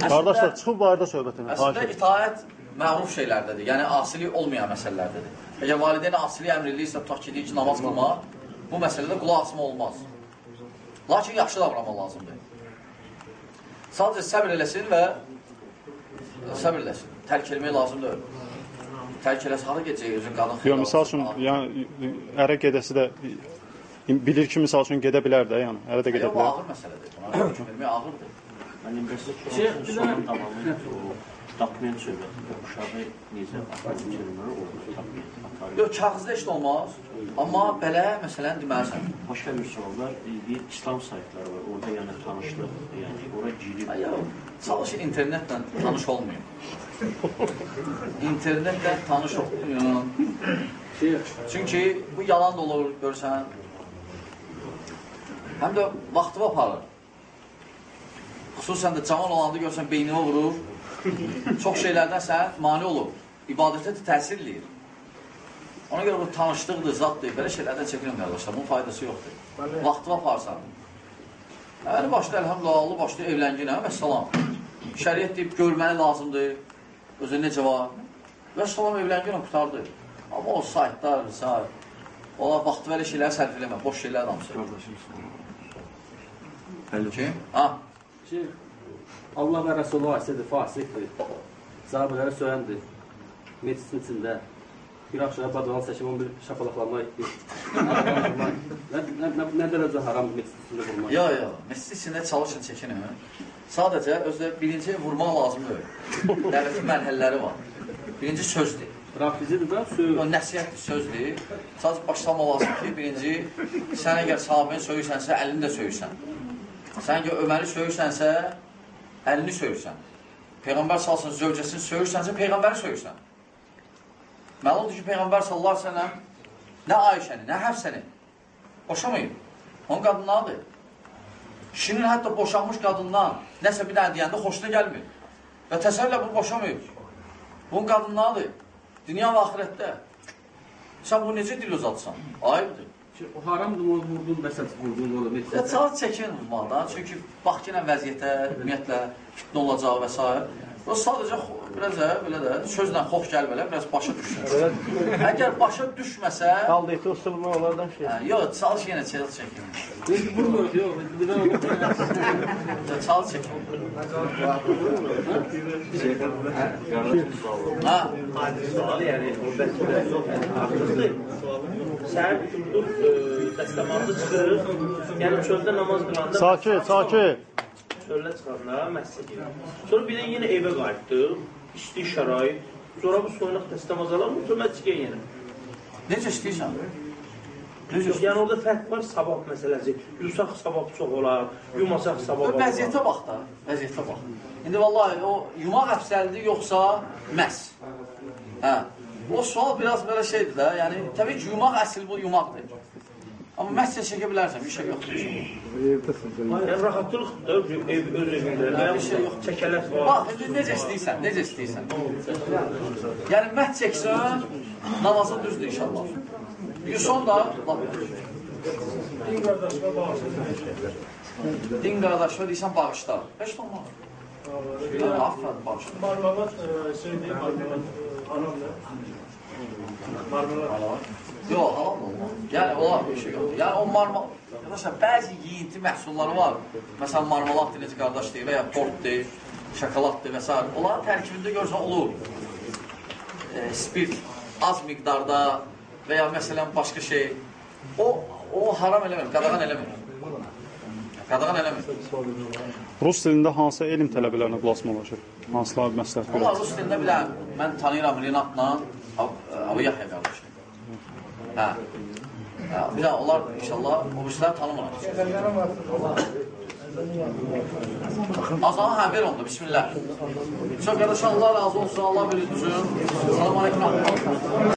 Qardaşlar, çıxıb barədə söhbət edin. Əslində itaət məruf şeylərdədir, yəni asilik olmayan məsələlərdədir. Əgər valideyn asili əmr eləyirsə, tutaq ki, deyir ki, namaz qılmaq, bu məsələdə qulaq asma olmaz. Lakin yaxşı davranmaq lazımdır. Sadəcə səbr eləsin və səbr eləsin. Tərk eləmək lazım deyil. Tərk eləsə hara gedəcək özün qadın Yox, misal üçün, yəni ərə gedəsi də bilir ki, misal üçün gedə bilər də, yəni ərə də gedə Yox, bu bilər. ağır məsələdir. Buna hökm vermək ağırdır. Mənim bəs Şeyh, Dokument söhbətində uşağı necə dokument atar. Yox, kağızda heç olmaz. Amma belə məsələn deməlisən. Başqa bir suallar, e, bir İslam saytları var. Orada yəni tanışlıq, yəni ora girib. Çalışın internetlə tanış olmayın. internetlə tanış olmayın. Çünki bu yalan da olur, görsən. Həm də vaxtı aparır. Xüsusən də cavan olanda görsən beynini vurur. Çox şeylərdən sən mani olur. İbadətə də təsir eləyir. Ona görə bu tanışlıqdır, zaddır, belə şeylərdən çəkinəm qardaşlar. Bunun faydası yoxdur. Vaxtı aparsan. Əli başda əlhamdülillah, Allah başda evlənginə və salam. Şəriət deyib görməli lazımdır. Özü necə var? Və salam evlənginə qutardı. Amma o saytlar, sayt, ola vaxt verə şeylər sərf eləmə, boş şeylər hamısı. Kim? Ha? Ki, Allah və Rəsulü vasitədir, fasiqdir. Sahabələrə söyəndir. Meclisin içində bir aşağı badran çəkib onu bir şapalaqlamaq, bir nə, nə, nə, nə dərəcə haramdır meclisin içində vurmaq? Yox, yox. Məscid içində çalışın, çəkinin. Sadəcə özdə birinci vurmaq lazımdır. Dəvətin mərhələləri var. Birinci sözdür. Rafizidir də, söz. O nəsihətdir, sözdür. Sadəcə başlamaq lazım ki, birinci sən əgər sahabəni söyürsənsə, əlini də söyürsən. Sən əgər Öməri söyürsənsə, əlini söyürsən. Peyğəmbər salsın, zövcəsini söyürsənsə, Peyğəmbəri söyürsən. Məlumdur ki, Peyğəmbər sallallahu əleyhi və səlləm nə Ayşəni, nə Həfsəni boşamayıb. Onun qadınlardır. Kişinin hətta boşanmış qadından nəsə bir dənə deyəndə xoşuna gəlmir. Və təsəllə bunu boşamayıb. Bunun qadınlardır. Dünya və axirətdə. Sən bunu necə dil uzatsan? Ayıbdır. Ki, haramdır, o vurdun, məsəl vurdun, o da Ya meclisə. çal çəkin vurmaqdan. Çünki bax ki, vəziyyətə, ümumiyyətlə fitnə olacaq və s. O sadəcə biraz da belə də sözlə xoş gəlmələ biraz başa düşsün. Əgər başa düşməsə, Qaldı eti usta vurmaq onlardan şey. hə, yox, çalış yenə çal çəkin. Biz vurmuyoruz, yox, bir də çal çəkin. Ha, yəni oradakı Sən dur dəstəmazı çıxır, yəni çöldə namaz qılanda Sakit, sakit. Çöldə çıxanda məscidə. Sonra bir də yenə evə qayıtdı, isti şərait. Sonra bu soyunaq dəstəmazalar otur məscidə yenə. necə istəyirsən? Yox, yəni orada fərq var sabah məsələsi. Yusaq sabah çox olar, yumasaq sabah olar. Vəziyyətə bax da, vəziyyətə bax. İndi vallahi o yumaq əfsəldir yoxsa məs? Hə. O sual biraz belə şeydir də, yəni təbii ki, yumaq əsl bu yumaqdır. Amma məscə çəkə bilərsən, bir şey yoxdur. Yəni rahatlıqdır ev öz evində. Bir şey yox, çəkələt var. Bax, indi necə istəyirsən, necə istəyirsən. Yəni məhz çəksən, namazın düzdür inşallah. Yuson da, lap Din qardaşına bağışlayın. din qardaşına deyirsən bağışla. Heç də olmaz. Yəni, Aferin, bağışla. Marmalat e, şey değil, marmalat e, haramdır. Marmalat. Yox, haram olmaz. Yəni, olar bir şey yoxdur. Yəni, o marmal... Arkadaşlar, bəzi yiyinti məhsulları var. Məsələn, marmalatdır, necə qardaş deyir, və ya tortdur, şokoladdır və s. Onların tərkibində görsən olur. E, spirt az miqdarda və ya məsələn başqa şey. O, o haram eləmir, qadağan eləmir. Qadağan eləmir. Rus dilində hansı elm tələbələrinə qulaq asmalaşır? Hansılar məsləhət Onlar görür? rus dilində bir dənə, mən tanıyıram Rinatla Abu Yahya qardaşı. Hə. Hə, bir dənə onlar inşallah o birisləri tanımıram. Azanı hə, ver onda, bismillah. Çox qardaş, Allah razı olsun, Allah bilir düzün. Salam aleyküm.